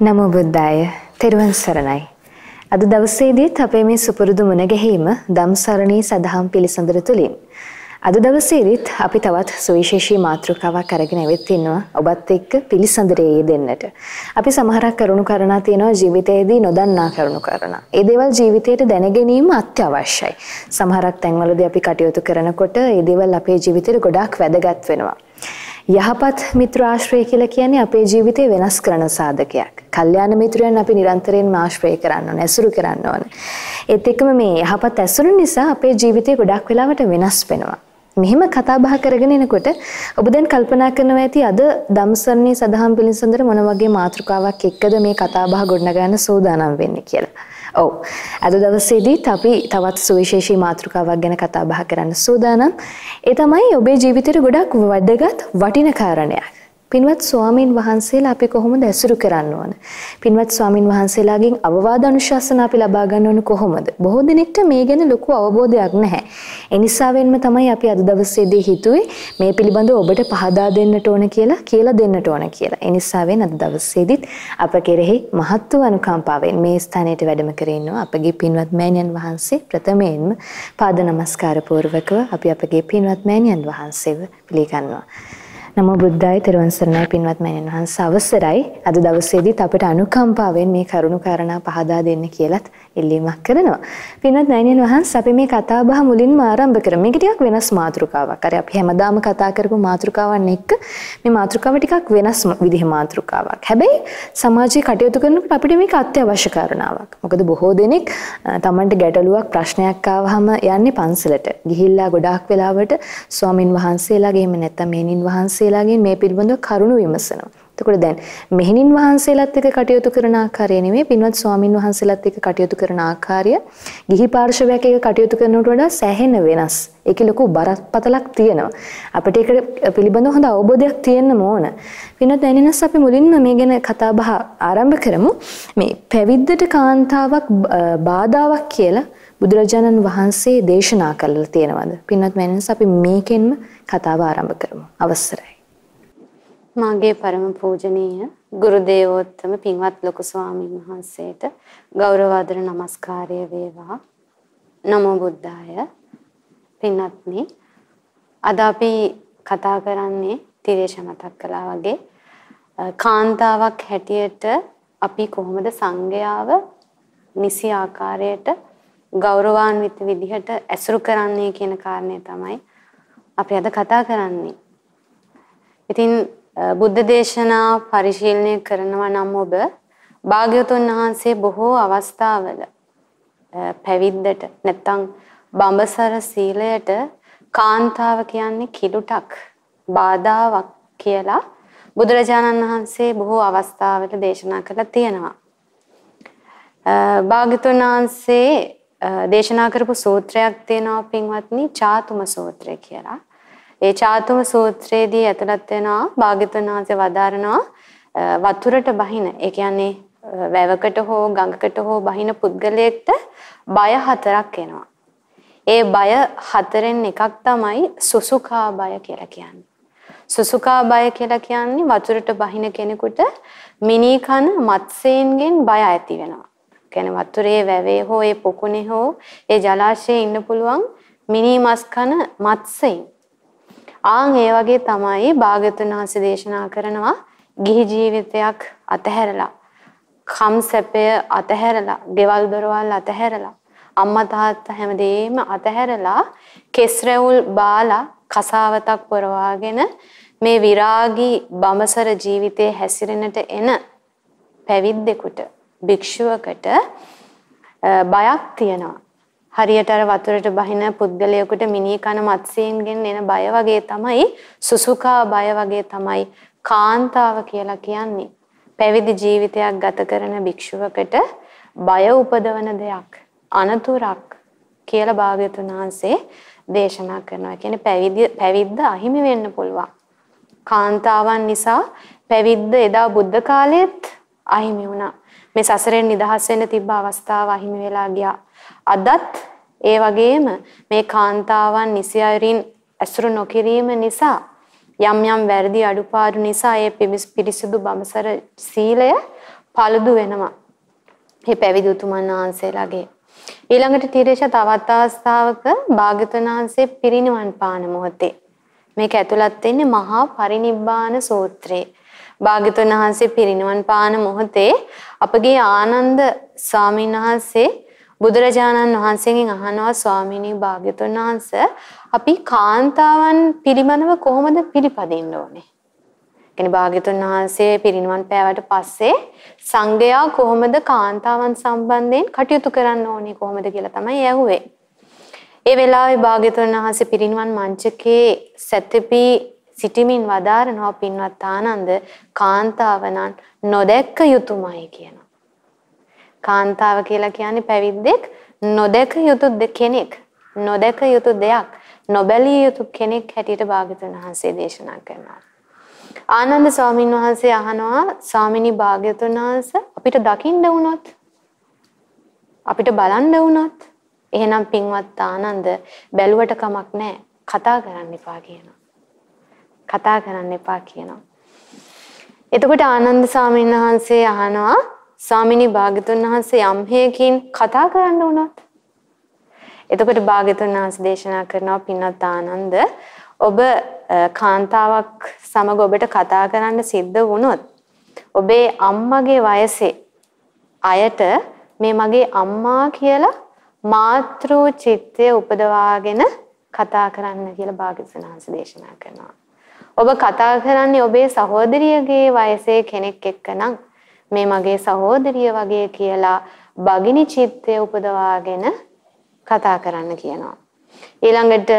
නමෝ බුද්දාය තෙරුවන් සරණයි. අද දවසේදීත් අපේ මේ සුපුරුදු මුණ ගැහිම ධම්සරණී සදහම් පිළිසඳර තුලින් අද දවසේදීත් අපි තවත් සුවිශේෂී මාතෘකාවක් අරගෙන ඇවිත් ඉන්නවා ඔබත් එක්ක පිළිසඳරේ යෙදෙන්නට. අපි සමහරක් කරුණු කරනා තියෙනවා ජීවිතයේදී නොදන්නා කරුණු කරනා. ඒ දේවල් ජීවිතයට දැනගැනීම අත්‍යවශ්‍යයි. සමහරක් තැන්වලදී අපි කටයුතු කරනකොට ඒ දේවල් අපේ ජීවිතේට ගොඩාක් වැදගත් වෙනවා. යහපත් මිත්‍ර ආශ්‍රය කියලා කියන්නේ අපේ ජීවිතේ වෙනස් කරන සාධකයක්. කල්යාණ මිත්‍රයන් අපි නිරන්තරයෙන්ම ආශ්‍රය කරන්න ඕනේ, ඇසුරු කරන්න ඕනේ. ඒත් එක්කම මේ යහපත් ඇසුරු නිසා අපේ ජීවිතේ ගොඩක් වෙලාවට වෙනස් වෙනවා. මෙහෙම කතා බහ කරගෙන එනකොට ඔබ දැන් කල්පනා කරනවා ඇති අද ධම්සරණී සදහම් පිළිසඳර මොන වගේ මාතෘකාවක් එක්කද මේ කතා බහ ගොඩනගන්න සූදානම් වෙන්නේ කියලා. ඔව්. අද දවසේදීත් අපි තවත් සුවිශේෂී මාතෘකාවක් ගැන කතා බහ කරන්න සූදානම්. ඒ තමයි ඔබේ ජීවිතේට ගොඩක් වැදගත් වටින කාරණයක්. පින්වත් ස්වාමින් වහන්සේලා අපි කොහොමද ඇසුරු කරන්න ඕන? පින්වත් ස්වාමින් වහන්සේලාගෙන් අවවාද අනුශාසන අපි ලබා ගන්න ඕන කොහොමද? බොහෝ දෙනෙක්ට මේ ගැන ලොකු අවබෝධයක් නැහැ. ඒ නිසාවෙන්ම තමයි අපි අද දවසේදී හිතුවේ මේ පිළිබඳව ඔබට පහදා දෙන්නට ඕන කියලා කියලා දෙන්නට ඕන කියලා. ඒ නිසාවෙන් අද දවසේදීත් අප කෙරෙහි මහත් වූ අනුකම්පාවෙන් මේ ස්ථානයට වැඩම කර ඉන්නවා අපගේ පින්වත් මෑණියන් වහන්සේ ප්‍රථමයෙන්ම පාද නමස්කාර පූර්වකව අපි අපගේ පින්වත් මෑණියන් වහන්සේව පිළිගන්නවා. නමෝ බුද්ධාය තෙරුවන් සරණයි පින්වත් මෑණියන් වහන්සේ. අවසරයි. අද දවසේදීත් අපිට අනුකම්පාවෙන් මේ කරුණු කාරණා පහදා දෙන්න කියලත් ඉල්ලීමක් කරනවා. පින්වත් මෑණියන් වහන්සේ අපි මේ කතා බහ මුලින්ම ආරම්භ කරමු. මේක ටිකක් වෙනස් මාතෘකාවක්. අර අපි හැමදාම කතා කරපු මාතෘකාවන් එක්ක මේ මාතෘකාව ටිකක් වෙනස් විදිහ මාතෘකාවක්. හැබැයි සමාජයේ කටයුතු කරනකොට අපිට මේක අත්‍යවශ්‍ය කාරණාවක්. මොකද බොහෝ දෙනෙක් තමන්ට ගැටලුවක් ප්‍රශ්නයක් ආවහම යන්නේ පන්සලට. ගිහිල්ලා ගොඩාක් වෙලාවට ස්වාමින් වහන්සේලාගේ එහෙම නැත්නම් මේනින් වහන්සේලාගෙන් මේ පිළිබඳව කරුණු විමසනවා. එතකොට දැන් මෙහෙණින් වහන්සේලාත් එක්ක කටයුතු කරන ආකාරය නෙමෙයි පින්වත් ස්වාමින් වහන්සේලාත් එක්ක කටයුතු කරන ආකාරය ගිහි පාර්ශවයක් එක්ක කටයුතු කරනවට වඩා සෑහෙන වෙනස්. ඒකේ ලොකු බරපතලක් තියෙනවා. අපිට ඒක පිළිබඳව හොඳ අවබෝධයක් තියෙන්න ඕන. පින්වත් දැනෙනස් අපි මුලින්ම මේ ගැන කතා බහ ආරම්භ කරමු. මේ පැවිද්දට කාන්තාවක් බාධාවක් කියලා බුදුරජාණන් වහන්සේ දේශනා කළා තියෙනවද? පින්වත් මෑණියන්ස් අපි මේකෙන්ම කතාව ආරම්භ කරමු. අවසරයි. මාගේ පරම පූජනීය ගුරු දේවෝත්තම පින්වත් ලොකු ස්වාමීන් වහන්සේට ගෞරවාදර නමස්කාරය වේවා. නමෝ බුද්ධාය. පින්වත්නි අද අපි කතා කරන්නේ තිරේෂ මතක් කළා වගේ කාන්තාවක් හැටියට අපි කොහොමද සංගයාව නිසි ආකාරයට ගෞරවාන්විත විදිහට ඇසුරු කරන්නේ කියන කාරණය තමයි අපි අද කතා කරන්නේ. ඉතින් බුද්ධ දේශනා පරිශීලනය කරනවා නම් ඔබ භාග්‍යවතුන් වහන්සේ බොහෝ අවස්ථාවල පැවිද්දට නැත්තම් බඹසර සීලයට කාන්තාව කියන්නේ කිලුටක් බාධාවක් කියලා බුදුරජාණන් වහන්සේ බොහෝ අවස්ථාවල දේශනා කළා තියෙනවා. භාග්‍යවතුන් වහන්සේ දේශනා කරපු සූත්‍රයක් තියෙනවා පින්වත්නි චාතුම සූත්‍රය කියලා. ඒ චාතුම සූත්‍රයේදී ඇතුළත් වෙනවා භාග්‍යතුන් වහන්සේ වදාරනවා වතුරට බහින ඒ කියන්නේ වැවකට හෝ ගඟකට හෝ බහින පුද්ගලයෙක්ට බය හතරක් එනවා. ඒ බය හතරෙන් එකක් තමයි සුසුකා බය කියලා කියන්නේ. සුසුකා බය කියලා කියන්නේ වතුරට බහින කෙනෙකුට මිනී කන මත්ස්‍යයෙන්ගෙන් බය ඇති වෙනවා. කියන්නේ වතුරේ වැවේ හෝ ඒ පොකුණේ හෝ ඒ ජලාශයේ ඉන්න පුළුවන් මිනී මස් කන මත්ස්‍යයින්. ආන් ඒ වගේ තමයි භාග්‍යතුන් වහන්සේ දේශනා කරනවා ගිහි ජීවිතයක් අතහැරලා කම් සැපය අතහැරලා, ගෙවල් දොරවල් අතහැරලා, අම්මා තාත්තා හැමදේම අතහැරලා කෙස් රැවුල් බාලා කසාවතක් පොරවාගෙන මේ විරාගී බඹසර ජීවිතයේ හැසිරෙන්නට එන පැවිද්දෙකුට භික්ෂුවකට බයක් තියෙනවා. හරියට අර වතුරට බහින පුද්ගලයෙකුට මිනී කන මත්ස්‍යයෙන්ගෙන් එන බය වගේ තමයි සුසුකා බය වගේ තමයි කාන්තාව කියලා කියන්නේ. පැවිදි ජීවිතයක් ගත කරන භික්ෂුවකට බය උපදවන දෙයක් අනතුරක් කියලා භාග්‍යතුන් වහන්සේ දේශනා කරනවා. කියන්නේ පැවිදි පැවිද්ද අහිමි වෙන්න පුළුවන්. කාන්තාවන් නිසා පැවිද්ද එදා බුද්ධ කාලෙත් අහිමි වුණා. මේ සසරෙන් නිදහස් වෙන්න තිබ්බ අවස්ථාව අහිමි වෙලා ගියා. අදත් ඒ වගේම මේ කාන්තාවන් නිසි අයරින් ඇසුරු නොකිරීම නිසා යම් යම් වැරදි අඩුපාඩු නිසා ඒ පිරිසිදු බඹසර සීලය paludu වෙනවා. මේ පැවිදි උතුමන් වහන්සේලාගේ. ඊළඟට තීරේෂ තවත් අවස්ථාවක භාග්‍යතුන් වහන්සේ පිරිනිවන් පාන මොහොතේ. මේක ඇතුළත් වෙන්නේ මහා පරිනිබ්බාන සූත්‍රයේ. භාග්‍යතුන් වහන්සේ පිරිනිවන් පාන මොහොතේ අපගේ ආනන්ද ස්වාමීන් වහන්සේ බුදුරජාණන් වහන්සේගෙන් අහනවා ස්වාමිනී භාග්‍යතුන් වහන්සේ අපි කාන්තාවන් පිළිබඳව කොහොමද පිළිපදින්න ඕනේ? කියන්නේ භාග්‍යතුන් වහන්සේ පිරිනිවන් පෑවට පස්සේ සංඝයා කොහොමද කාන්තාවන් සම්බන්ධයෙන් කටයුතු කරන්න ඕනේ කොහොමද කියලා තමයි ඇහුවේ. ඒ වෙලාවේ භාග්‍යතුන් වහන්සේ පිරිනිවන් මංචකේ සැතපි සිටිමින් වදාරනවා පින්වත් ආනන්ද කාන්තාවනන් නොදැක්ක යුතුයමයි කියනවා. කාන්තාව කියලා කියන්නේ පැවිද්දෙක් නොදැක යුතු කෙනෙක් නොදැක යුතු දෙයක් නොබැලිය යුතු කෙනෙක් හැටියට භාග්‍යතුන් වහන්සේ දේශනා කරනවා. ආනන්ද ස්වාමීන් වහන්සේ අහනවා ස්වාමිනී භාග්‍යතුන් වහන්සේ අපිට දකින්න වුණොත් අපිට බලන්න වුණොත් එහෙනම් පින්වත් ආනන්ද බැලුවට කමක් නැහැ කතා කරන්න එපා කියනවා. කතා කරන්න එපා කියනවා. එතකොට ආනන්ද ස්වාමීන් වහන්සේ අහනවා ස්වාමිනී භාග්‍යතුන් වහන්සේ යම් හේකින් කතා කරන්න වුණත් එතකොට භාග්‍යතුන් වහන්සේ දේශනා කරනවා පින්වත් ආනන්ද ඔබ කාන්තාවක් සමග ඔබට කතා කරන්න සිද්ධ වුණොත් ඔබේ අම්මගේ වයසේ අයට මේ මගේ අම්මා කියලා මාතෘ චිත්තය උපදවාගෙන කතා කරන්න කියලා භාග්‍යතුන් වහන්සේ දේශනා කරනවා. ඔබ කතා කරන්නේ ඔබේ සහෝදරියගේ වයසේ කෙනෙක් එක්ක නම් මේ මගේ සහෝදරිය වගේ කියලා බගිනි චිත්තය උපදවාගෙන කතා කරන්න කියනවා. ඊළඟට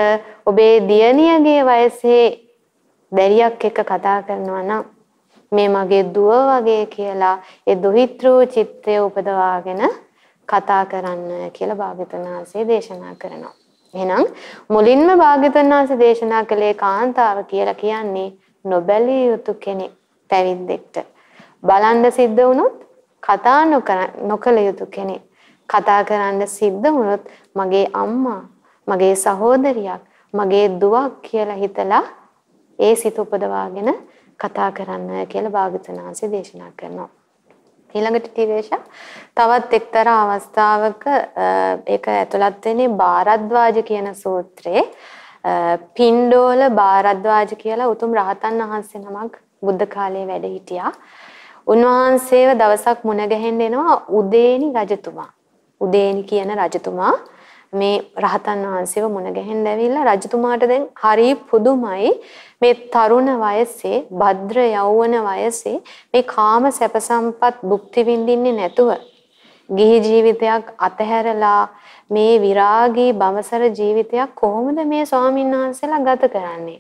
ඔබේ දියණියගේ වයසේ දැරියක් එක්ක කතා කරනවා නම් මේ මගේ දුව වගේ කියලා ඒ දුහිතෘ චිත්තය උපදවාගෙන කතා කරන්න කියලා භාග්‍යතුන් වහන්සේ දේශනා කරනවා. එහෙනම් මුලින්ම භාග්‍යතුන් වහන්සේ දේශනා කළේ කාන්තාව කියලා කියන්නේ නොබැලිය යුතු කෙනෙක් පැවිද්දෙක්ට. බලන්න සිද්ධ වුණොත් කතා නොකළ යුතු කෙනෙක්. කතා කරන්න සිද්ධ වුණොත් මගේ අම්මා, මගේ සහෝදරියක්, මගේ දුවක් කියලා හිතලා ඒ සිත උපදවාගෙන කතා කරන්න කියලා භාගතුන් වහන්සේ දේශනා කරනවා. ඊළඟට ටිවේෂ තවත් එක්තරා අවස්ථාවක ඒක ඇතුළත් වෙන්නේ භාරද්වාජ කියන සූත්‍රයේ පින්ඩෝල භාරද්වාජ කියලා උතුම් රහතන් වහන්සේ නමක් බුද්ධ කාලයේ වැඩ හිටියා. උන්වහන්සේව දවසක් මුණ ගැහෙන්න එනවා උදේනි රජතුමා. උදේනි කියන රජතුමා මේ රහතන් වහන්සේව මුණ ගැහෙන්න ඇවිල්ලා රජතුමාට දැන් හරි පුදුමයි මේ තරුණ වයසේ භද්‍ර යෞවන වයසේ මේ කාම සැප සම්පත් භුක්ති විඳින්නේ නැතුව ගිහි ජීවිතයක් අතහැරලා මේ විරාගී බවසර ජීවිතයක් කොහොමද මේ ස්වාමීන් වහන්සේලා ගත කරන්නේ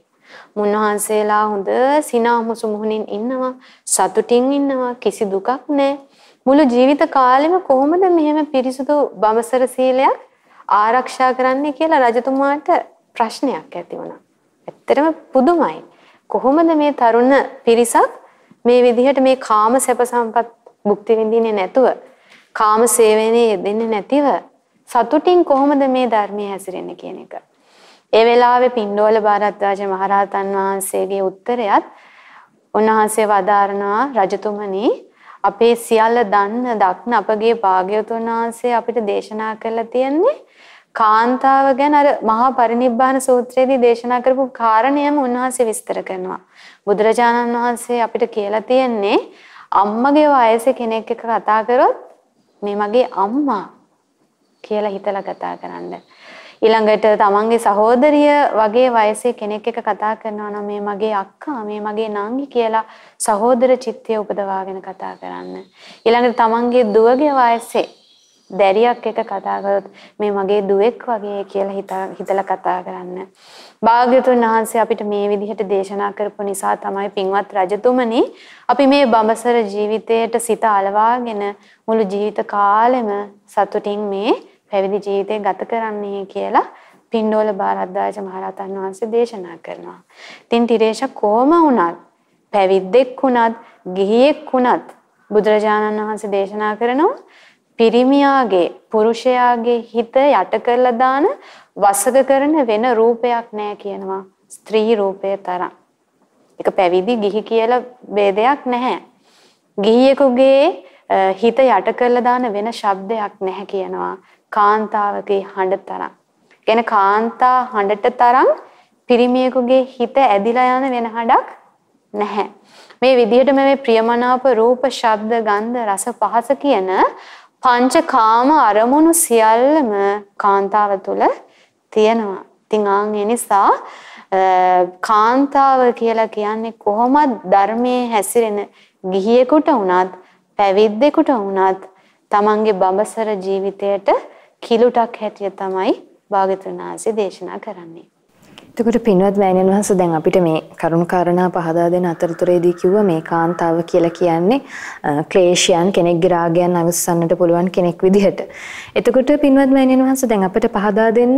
මුන්වහන්සේලා හොඳ සිනාමුසු මුහුණින් ඉන්නවා සතුටින් ඉන්නවා කිසි දුකක් නැහැ මුළු ජීවිත කාලෙම කොහොමද මෙහෙම පිරිසුදු බඹසර සීලයක් ආරක්ෂා කරන්නේ කියලා රජතුමාට ප්‍රශ්නයක් ඇති වුණා. ඇත්තටම පුදුමයි. කොහොමද මේ තරුණ පිරිසක් මේ විදිහට මේ කාම සැප සම්පත් භුක්ති විඳින්නේ නැතුව කාම සේවනයේ යෙදෙන්නේ නැතිව සතුටින් කොහොමද මේ ධර්මයේ හැසිරෙන්නේ කියන එක. ඒ වෙලාවේ පින්ඩෝල භාරද්වාජ මහරහතන් වහන්සේගේ උත්තරයත් උන්වහන්සේ වදාරනවා රජතුමනි අපේ සියල්ල දන්න දක්න අපගේ භාග්‍යවතුන් වහන්සේ අපිට දේශනා කරලා තියෙන්නේ කාන්තාව ගැන අර මහා පරිනිබ්බාන සූත්‍රයේදී දේශනා කරපු කාරණයම උන්වහන්සේ විස්තර කරනවා. බුදුරජාණන් වහන්සේ අපිට කියලා තියෙන්නේ අම්මගේ වයසේ කෙනෙක් එක්ක කතා කරොත් මේ මගේ අම්මා කියලා හිතලා කතා කරන්න. ඊළඟට තමන්ගේ සහෝදරිය වගේ වයසේ කෙනෙක් එක්ක කතා කරනවා නම් මේ මගේ අක්කා මේ මගේ නංගි කියලා සහෝදර චිත්තය උපදවාගෙන කතා කරන්න. ඊළඟට තමන්ගේ දුවගේ වයසේ දැරියක් එක කතා කරොත් මේ මගේ දුවෙක් වගේ කියලා හිතලා කතා කරන්න. භාග්‍යතුන් වහන්සේ අපිට මේ විදිහට දේශනා කරපු නිසා තමයි පින්වත් රජතුමනි අපි මේ බඹසර ජීවිතයට සිත අලවාගෙන මුළු ජීවිත කාලෙම සතුටින් මේ පැවිදි ජීවිතය ගත කරන්නේ කියලා පින්නෝල බාරද්දාජ මහරහතන් වහන්සේ දේශනා කරනවා. ඉතින් තිරේෂ කොහම වුණත් පැවිද්දෙක් වුණත් ගිහියෙක් වුණත් බුදුරජාණන් වහන්සේ දේශනා කරනවා පිරිමියාගේ පුරුෂයාගේ හිත යට කරලා දාන වසක කරන වෙන රූපයක් නෑ කියනවා ස්ත්‍රී රූපය තරම්. ඒක පැවිදි ගිහි කියලා ભેදයක් නැහැ. ගිහියෙකුගේ හිත යට කරලා දාන වෙන ශබ්දයක් නැහැ කියනවා කාන්තාවගේ හඬ තරම්. කියන කාන්තා හඬට තරම් පිරිමියෙකුගේ හිත ඇදිලා යන වෙන හඬක් නැහැ. මේ විදිහට මේ ප්‍රියමනාප රූප, ශබ්ද, ගන්ධ, රස, පහස කියන පංචකාම අරමුණු සියල්ලම කාන්තාව තුළ තියෙනවා. ඉතින් ආන් ඒ නිසා කාන්තාව කියලා කියන්නේ කොහොමද ධර්මයේ හැසිරෙන ගිහියෙකුට වුණත් පැවිද්දෙකුට වුණත් තමන්ගේ බඹසර ජීවිතයට කිලුටක් හැටියට තමයි භාගතුන් වහන්සේ දේශනා කරන්නේ. එතකොට පින්වත් මෑණියන් වහන්සේ දැන් අපිට මේ කරුණු කාරණා පහදා දෙන අතරතුරේදී කිව්වා මේ කාන්තාව කියලා කියන්නේ ක්ලේශයන් කෙනෙක්ගේ රාගයන් අවසන්නට පුළුවන් කෙනෙක් විදිහට. එතකොට පින්වත් මෑණියන් වහන්සේ දැන් අපිට පහදා දෙන්න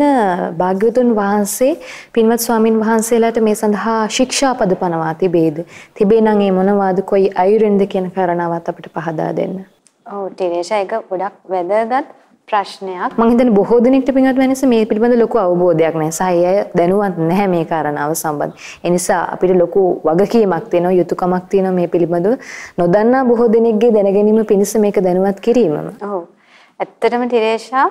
භාග්‍යවතුන් වහන්සේ පින්වත් ස්වාමින් වහන්සේලාට මේ සඳහා ශික්ෂාපද පනවා තිබේද? තිබේ නම් ඒ මොනවාද කොයි අයුරෙන්ද කියන කාරණාවත් අපිට පහදා දෙන්න. ඔව් ටිරේෂා ඒක ගොඩක් වැදගත් ප්‍රශ්නයක්. මම හිතන්නේ බොහෝ දෙනෙක්ට පින්වත් වෙනස මේ පිළිබඳ ලොකු අවබෝධයක් නැහැ. සහ අය දැනුවත් නැහැ මේ කාරණාව සම්බන්ධ. ඒ නිසා අපිට ලොකු වගකීමක් තියෙනවා, යුතුයකමක් තියෙනවා මේ පිළිබඳව නොදන්නා බොහෝ දෙනෙක්ගේ දැනගැනීම පිණිස මේක දැනුවත් කිරීමම. ඔව්. ඇත්තටම තිරේෂා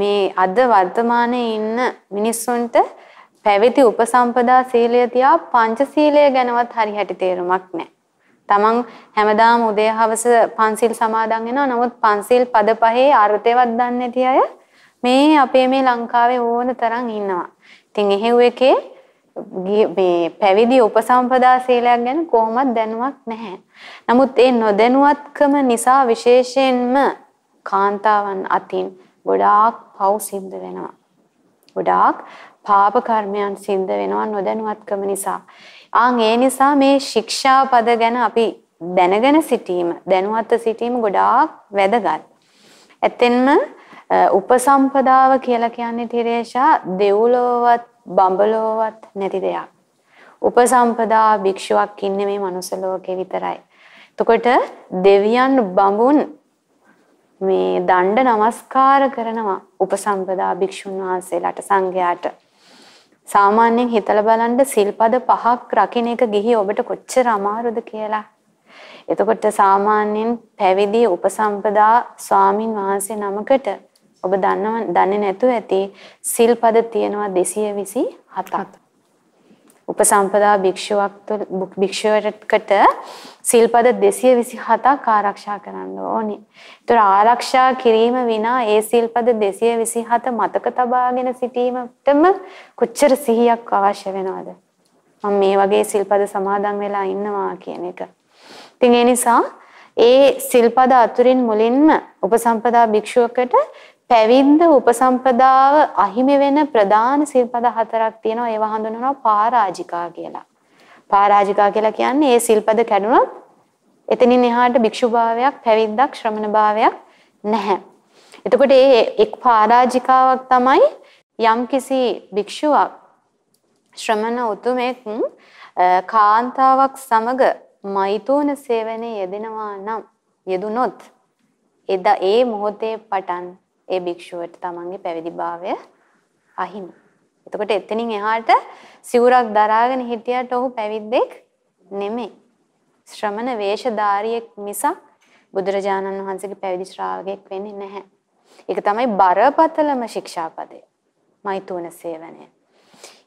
මේ අද වර්තමානයේ ඉන්න මිනිස්සුන්ට පැවිදි උපසම්පදා සීලය තියා පංචශීලය ගැනවත් හරි හැටි තේරුමක් නැහැ. තමන් හැමදාම උදේ හවස පන්සිල් සමාදන් වෙනවා. නමුත් පන්සිල් පද පහේ අර්ථයවත් දන්නේ නැති අය මේ අපේ මේ ලංකාවේ ඕන තරම් ඉන්නවා. ඉතින් එහෙව් එකේ මේ පැවිදි උපසම්පදා සීලයක් ගැන කොහොමද දැනුවක් නැහැ. නමුත් ඒ නොදැනුවත්කම නිසා විශේෂයෙන්ම කාන්තාවන් අතින් ගොඩාක් පව් සිද්ධ වෙනවා. ගොඩාක් පාප කර්මයන් සිද්ධ වෙනවා නොදැනුවත්කම නිසා. ආන් ඒ නිසා මේ ශික්ෂාපද ගැන අපි දැනගෙන සිටීම දැනුවත්ව සිටීම ගොඩාක් වැදගත්. ඇත්තෙන්ම උපසම්පදාව කියලා කියන්නේ තිරේෂා දෙව්ලොවත් බඹලොවත් නැති දෙයක්. උපසම්පදා භික්ෂුවක් ඉන්නේ මේ මනුස්ස ලෝකේ විතරයි. එතකොට දෙවියන් බඹුන් මේ දණ්ඩ නමස්කාර කරනවා උපසම්පදා භික්ෂුන් වහන්සේලාට සංඝයාට. සාමාන්‍යයෙන් හිතලා බලන්න සිල්පද පහක් රකින්න එක ගිහි ඔබට කොච්චර අමාරුද කියලා. එතකොට සාමාන්‍යයෙන් පැවිදි උපසම්පදා ස්වාමින් වහන්සේ නමකට ඔබ දන්නව දන්නේ නැතුව ඇති සිල්පද තියෙනවා 227ක්. උපසම්පදා භික්ෂුවක් භික්ෂුවකට සිල්පද 227ක් ආරක්ෂා කරන්න ඕනේ. ඒතර ආරක්ෂා කිරීම විනා ඒ සිල්පද 227 මතක තබාගෙන සිටීමටම කොච්චර සිහියක් අවශ්‍ය වෙනවද? මම මේ වගේ සිල්පද සමාදන් වෙලා ඉන්නවා කියන එක. ඉතින් ඒ නිසා ඒ සිල්පද අතුරින් මුලින්ම උපසම්පදා භික්ෂුවකට පැවිද්ද උපසම්පදාව අහිමි වෙන ප්‍රධාන සිල්පද හතරක් තියෙනවා ඒවා හඳුන්වනවා පරාජිකා කියලා. පරාජිකා කියලා කියන්නේ ඒ සිල්පද කැඩුනොත් එතනින් එහාට භික්ෂුභාවයක් පැවිද්දක් ශ්‍රමණ භාවයක් නැහැ. එතකොට ඒ එක් පරාජිකාවක් තමයි යම්කිසි භික්ෂුවක් ශ්‍රමණ උතුමෙක් කාන්තාවක් සමග මෛතුන සේවනයේ යෙදෙනවා නම් යෙදුනොත් එදා ඒ මොහොතේ පටන් ඒ භික්ෂුවට තමන්ගේ පැවිදිභාවය අහිමි. එතකොට එතනින් එහාට සිවුරක් දරාගෙන හිටියට ඔහු පැවිද්දෙක් නෙමෙයි. ශ්‍රමණ වේශධාරියෙක් මිසක් බුදුරජාණන් වහන්සේගේ පැවිදි ශ්‍රාවකෙක් වෙන්නේ නැහැ. ඒක තමයි බරපතලම ශික්ෂාපදය. මෛතුන සේවනය.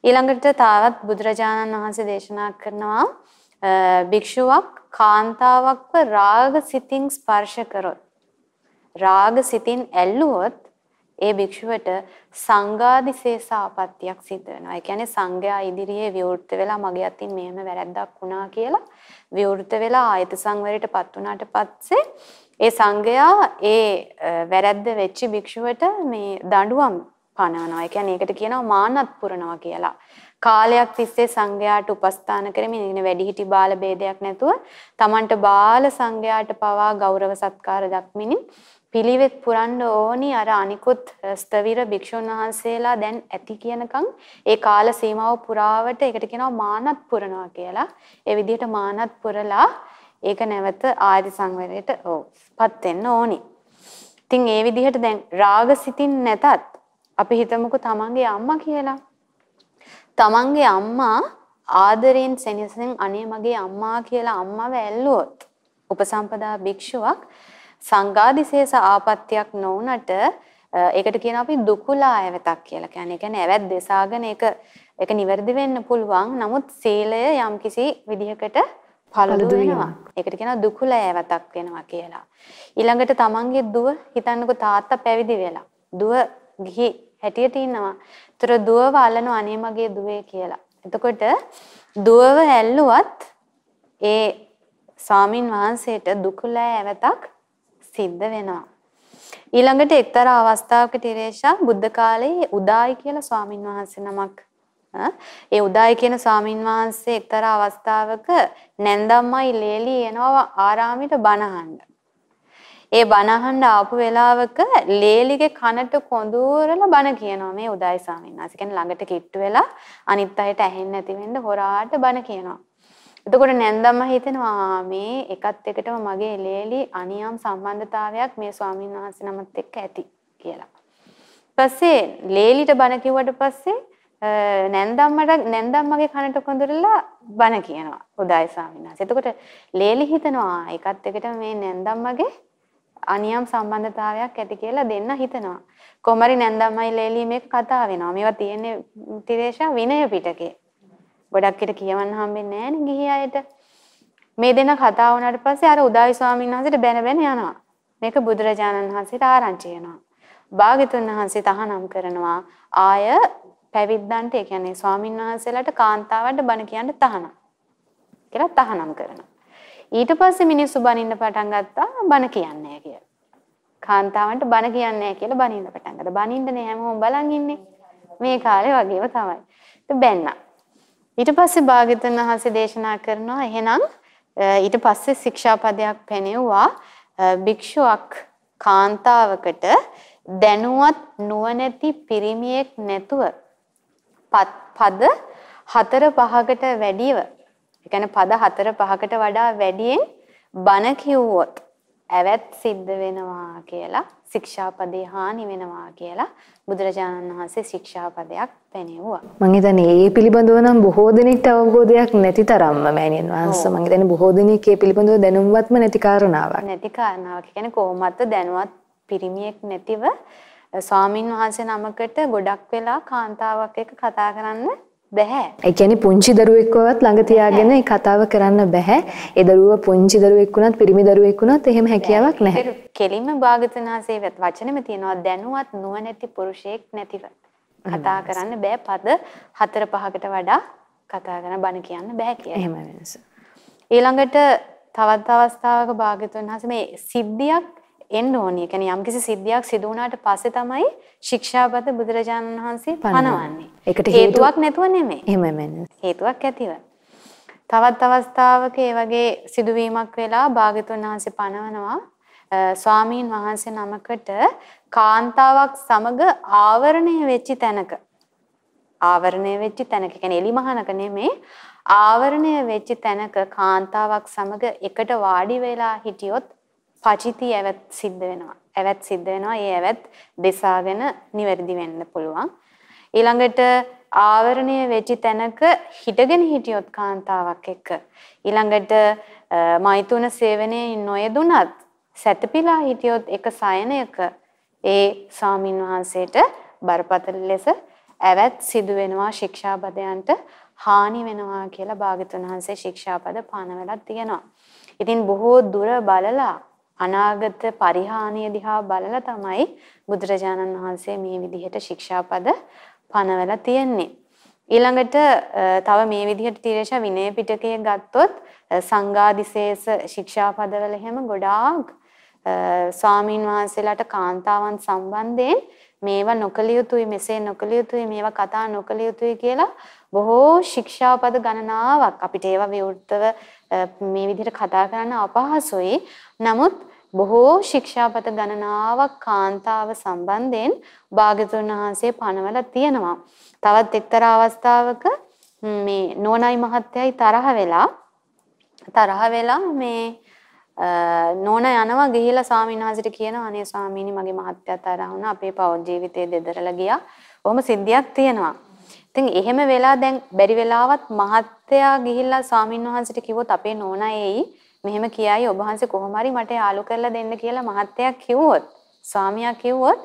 ඊළඟට තාවත් බුදුරජාණන් වහන්සේ දේශනා කරනවා භික්ෂුවක් කාන්තාවක්ව රාග සිතින් ස්පර්ශ කරොත් රාග සිතින් ඇල්ලුවොත් ඒ භික්ෂුවට සංඝාදිශේෂ ආපත්‍යක් සිද්ධ වෙනවා. ඒ කියන්නේ සංඝයා ඉදිරියේ විවෘත වෙලා මගේ අතින් මෙහෙම වැරැද්දක් වුණා කියලා විවෘත වෙලා ආයත සංවරයටපත් වුණාට පස්සේ ඒ සංඝයා ඒ වැරැද්ද වෙච්ච භික්ෂුවට මේ දඬුවම් පනවනවා. ඒ කියන්නේ ඒකට කියනවා මානත් පුරනවා කියලා. කාලයක් තිස්සේ සංඝයාට උපස්ථාන කරමින් ඉගෙන වැඩිහිටි බාල ભેදයක් නැතුව තමන්ට බාල සංඝයාට පවා ගෞරව සත්කාර දක්මිනින් පිළිවෙත් පුරන්න ඕනි අර අනිකුත් ස්තවිර භික්ෂුන් වහන්සේලා දැන් ඇති කියනකම් ඒ කාල සීමාව පුරාවට ඒකට කියනවා මානත් පුරනවා කියලා. ඒ විදිහට මානත් පුරලා ඒක නැවත ආදි සංවරයට ඔව්පත් වෙන්න ඕනි. ඉතින් ඒ විදිහට දැන් රාගසිතින් නැතත් අපි හිතමුකෝ තමන්ගේ අම්මා කියලා. තමන්ගේ අම්මා ආදරෙන් සෙනෙහසෙන් අනේ මගේ අම්මා කියලා අම්මව ඇල්ලුවොත් උපසම්පදා භික්ෂුවක් සංඝාදිශේෂ ආපත්‍යක් නොවුනට ඒකට කියන අපි දුකුලා ඇවතක් කියලා. කියන්නේ කියන්නේ ඇවැත් දෙසාගෙන ඒක ඒක නිවැරදි වෙන්න පුළුවන්. නමුත් සීලය යම්කිසි විදිහකට පළුදු වෙනවා. ඒකට කියනවා දුකුලා ඇවතක් වෙනවා කියලා. ඊළඟට තමන්ගේ දුව හිතන්නකෝ තාත්තා පැවිදි වෙලා. දුව ගිහි හැටියට ඉන්නවා. ඒතර දුවව අල්ලන අනේ මගේ දුවේ කියලා. එතකොට දුවව ඇල්ලුවත් ඒ ස්වාමින් වහන්සේට දුකුලා ඇවතක් සිද්ධ වෙනවා. ඊළඟට එක්තරා අවස්ථාවක තිරේෂා බුද්ධ කාලේ උදායි කියලා ස්වාමින් වහන්සේ නමක් ඒ උදායි කියන ස්වාමින් වහන්සේ එක්තරා අවස්ථාවක නැන්දම්මයි ලේලි එනවා ආරාමයට බණහන්න. ඒ බණහන්න ආපු වෙලාවක ලේලිගේ කනට කොඳුරලා බණ කියනවා මේ උදායි ස්වාමීන් වහන්සේ. කියන්නේ ළඟට කිට්ටු වෙලා අනිත් අයට ඇහෙන්නේ නැති වෙන්න හොරාට බණ කියනවා. එතකොට නැන්දම්ම හිතෙනවා මේ එකත් එකටම මගේ ලේලි අනියම් සම්බන්ධතාවයක් මේ ස්වාමීන් වහන්සේ නමත් එක්ක ඇති කියලා. ඊපස්සේ ලේලිට බණ කිව්වට පස්සේ නැන්දම්මට නැන්දම්මගේ කනට කොඳුරලා බණ කියනවා උදායි ස්වාමීන් වහන්සේ. එතකොට ලේලි හිතනවා එකත් එකට මේ නැන්දම්මගේ අනියම් සම්බන්ධතාවයක් ඇති කියලා දෙන්න හිතනවා. කොමරි නැන්දම්මයි ලේලි මේක කතා වෙනවා. මේවා තියෙන්නේ තිරේෂා විනය පිටකේ. ගොඩක් විට කියවන්න හම්බෙන්නේ නැහැ ගිහි අයට. මේ දෙන කතා වුණාට පස්සේ අර උදායි ස්වාමීන් වහන්සේට බැන බැන යනවා. මේක බුදුරජාණන් වහන්සේට ආරංචි වෙනවා. භාග්‍යතුන් වහන්සේ තහනම් කරනවා ආය පැවිද්දන්ට ඒ කියන්නේ ස්වාමින් වහන්සේලාට කාන්තාවන්ට බණ කියන්න තහනම් කියලා තහනම් කරනවා. ඊට පස්සේ මිනිස්සු බනින්න පටන් ගත්තා බණ කියන්නේ කියලා. කාන්තාවන්ට බණ කියන්නේ කියලා බනින්න පටන් ගත්තා. බනින්නනේ හැමෝම බලන් ඉන්නේ. මේ කාලේ වගේම තමයි. ඉතින් බැන්නා. ඊට පස්සේ භාග්‍යතුන් වහන්සේ දේශනා කරනවා එහෙනම් ඊට පස්සේ ශික්ෂාපදයක් පැනෙවුවා. භික්ෂුවක් කාන්තාවකට දැනුවත් නුවණැති පිරිමියෙක් නැතුව පද හතර පහකට වැඩිව ඒ කියන්නේ පද හතර පහකට වඩා වැඩියෙන් බණ කිව්වොත් ඇවැත් සිද්ධ වෙනවා කියලා ශික්ෂාපදේ හානි වෙනවා කියලා බුදුරජාණන් වහන්සේ ශික්ෂාපදයක් පැනෙවුවා. මම හිතන්නේ ඒ පිළිබඳව නම් බොහෝ දෙනෙක්ට අවබෝධයක් නැති තරම්ම මෑණියන් වහන්සේ මම හිතන්නේ බොහෝ දෙනෙක් ඒ පිළිබඳව දැනුම්වත්ම නැති කාරණාවක්. නැති කාරණාවක්. කියන්නේ කොහොමද දැනුවත් පිරිමියෙක් නැතිව ස්වාමින් වහන්සේ නමකට ගොඩක් වෙලා කාන්තාවක් එක්ක කතා කරන්න බැහැ. ඒ කියන්නේ පුංචි දරුවෙක්වවත් ළඟ තියාගෙන ඒ කතාව කරන්න බැහැ. ඒ දරුවා පුංචි දරුවෙක් වුණත් පිරිමි දරුවෙක් වුණත් එහෙම හැකියාවක් නැහැ. කෙලින්ම භාගතුනාසේ වචනෙම තියෙනවා දැනුවත් නුවණැති පුරුෂයෙක් නැතිව කතා කරන්න බෑ පද හතර පහකට වඩා කතා කරන බණ කියන්න බෑ කියලා. එහෙම වෙනස. ඊළඟට තවත් අවස්ථාවක භාගතුන් වහන්සේ මේ සිද්ධියක් එන්න ඕනේ. කියන්නේ යම්කිසි සිද්ධියක් සිදු වුණාට පස්සේ තමයි ශික්ෂාපද බුදුරජාණන් වහන්සේ පනවන්නේ. ඒකට හේතුවක් නැතුව නෙමෙයි. එහෙමයි හේතුවක් ඇතිව. තවත් අවස්ථාවක ඒ වගේ සිදුවීමක් වෙලා භාග්‍යතුන් වහන්සේ පනවනවා ස්වාමීන් වහන්සේ නමකට කාන්තාවක් සමග ආවරණය වෙච්ච තැනක ආවරණය වෙච්ච තැනක කියන්නේ එලිමහනක නෙමෙයි ආවරණය වෙච්ච තැනක කාන්තාවක් සමග එකට වාඩි වෙලා හිටියොත් පචිති ඇවත් සිද්ධ වෙනවා. ඇවත් සිද්ධ වෙනවා. ඒ ඇවත් දෙසාගෙන නිවැරදි වෙන්න පුළුවන්. ඊළඟට ආවරණය වෙච්ච තැනක හිටගෙන හිටියොත් කාන්තාවක් එක්ක ඊළඟට මෛතුන සේවනයේ නොයදුනත් සැතපීලා හිටියොත් එක සයනයක ඒ ස්වාමින් වහන්සේට බරපතල ලෙස ඇවත් සිදු වෙනවා ශික්ෂාපදයන්ට හානි වෙනවා කියලා භාග්‍යතුන් වහන්සේ ශික්ෂාපද පානවලක් තියෙනවා. ඉතින් බොහෝ දුර බලලා අනාගත පරිහානිය දිහා බලලා තමයි බුදුරජාණන් වහන්සේ මේ විදිහට ශික්ෂාපද පනවලා තියෙන්නේ. ඊළඟට තව මේ විදිහට තිරේෂ විනය පිටකයේ ගත්තොත් සංඝාදිශේෂ ශික්ෂාපදවල හැම ගොඩාක් ස්වාමීන් වහන්සේලාට කාන්තාවන් සම්බන්ධයෙන් මේවා නොකළ යුතුයි මෙසේ නොකළ යුතුයි මේවා කතා නොකළ යුතුයි කියලා බොහෝ ශික්ෂාපද ගණනාවක් අපිට ඒවා විවෘතව මේ විදිහට කතා කරන්න අපහසුයි. නමුත් බොහෝ ශික්ෂාපත ගණනාවක් කාන්තාව සම්බන්ධයෙන් භාග්‍යතුන් වහන්සේ පනවලා තියෙනවා. තවත් එක්තරා අවස්ථාවක මේ නෝනයි මහත්තයයි තරහ වෙලා තරහ වෙලා මේ නෝන යනවා ගිහිලා ස්වාමීන් වහන්සේට කියනවා අනේ ස්වාමීනි මගේ මහත්තයා තරහ වුණා අපේ පෞද්ගල ජීවිතේ දෙදරලා ගියා. කොහොම සිද්ධියක් තියෙනවා. ඉතින් එහෙම වෙලා දැන් බැරි වෙලාවත් මහත්තයා ගිහිල්ලා ස්වාමීන් වහන්සේට කිව්වොත් අපේ නෝනා එයි මෙහෙම කියයි ඔබ වහන්සේ කොහොම හරි මට යාළු කරලා දෙන්න කියලා මහත්තයා කිව්වොත් ස්වාමියා කිව්වොත්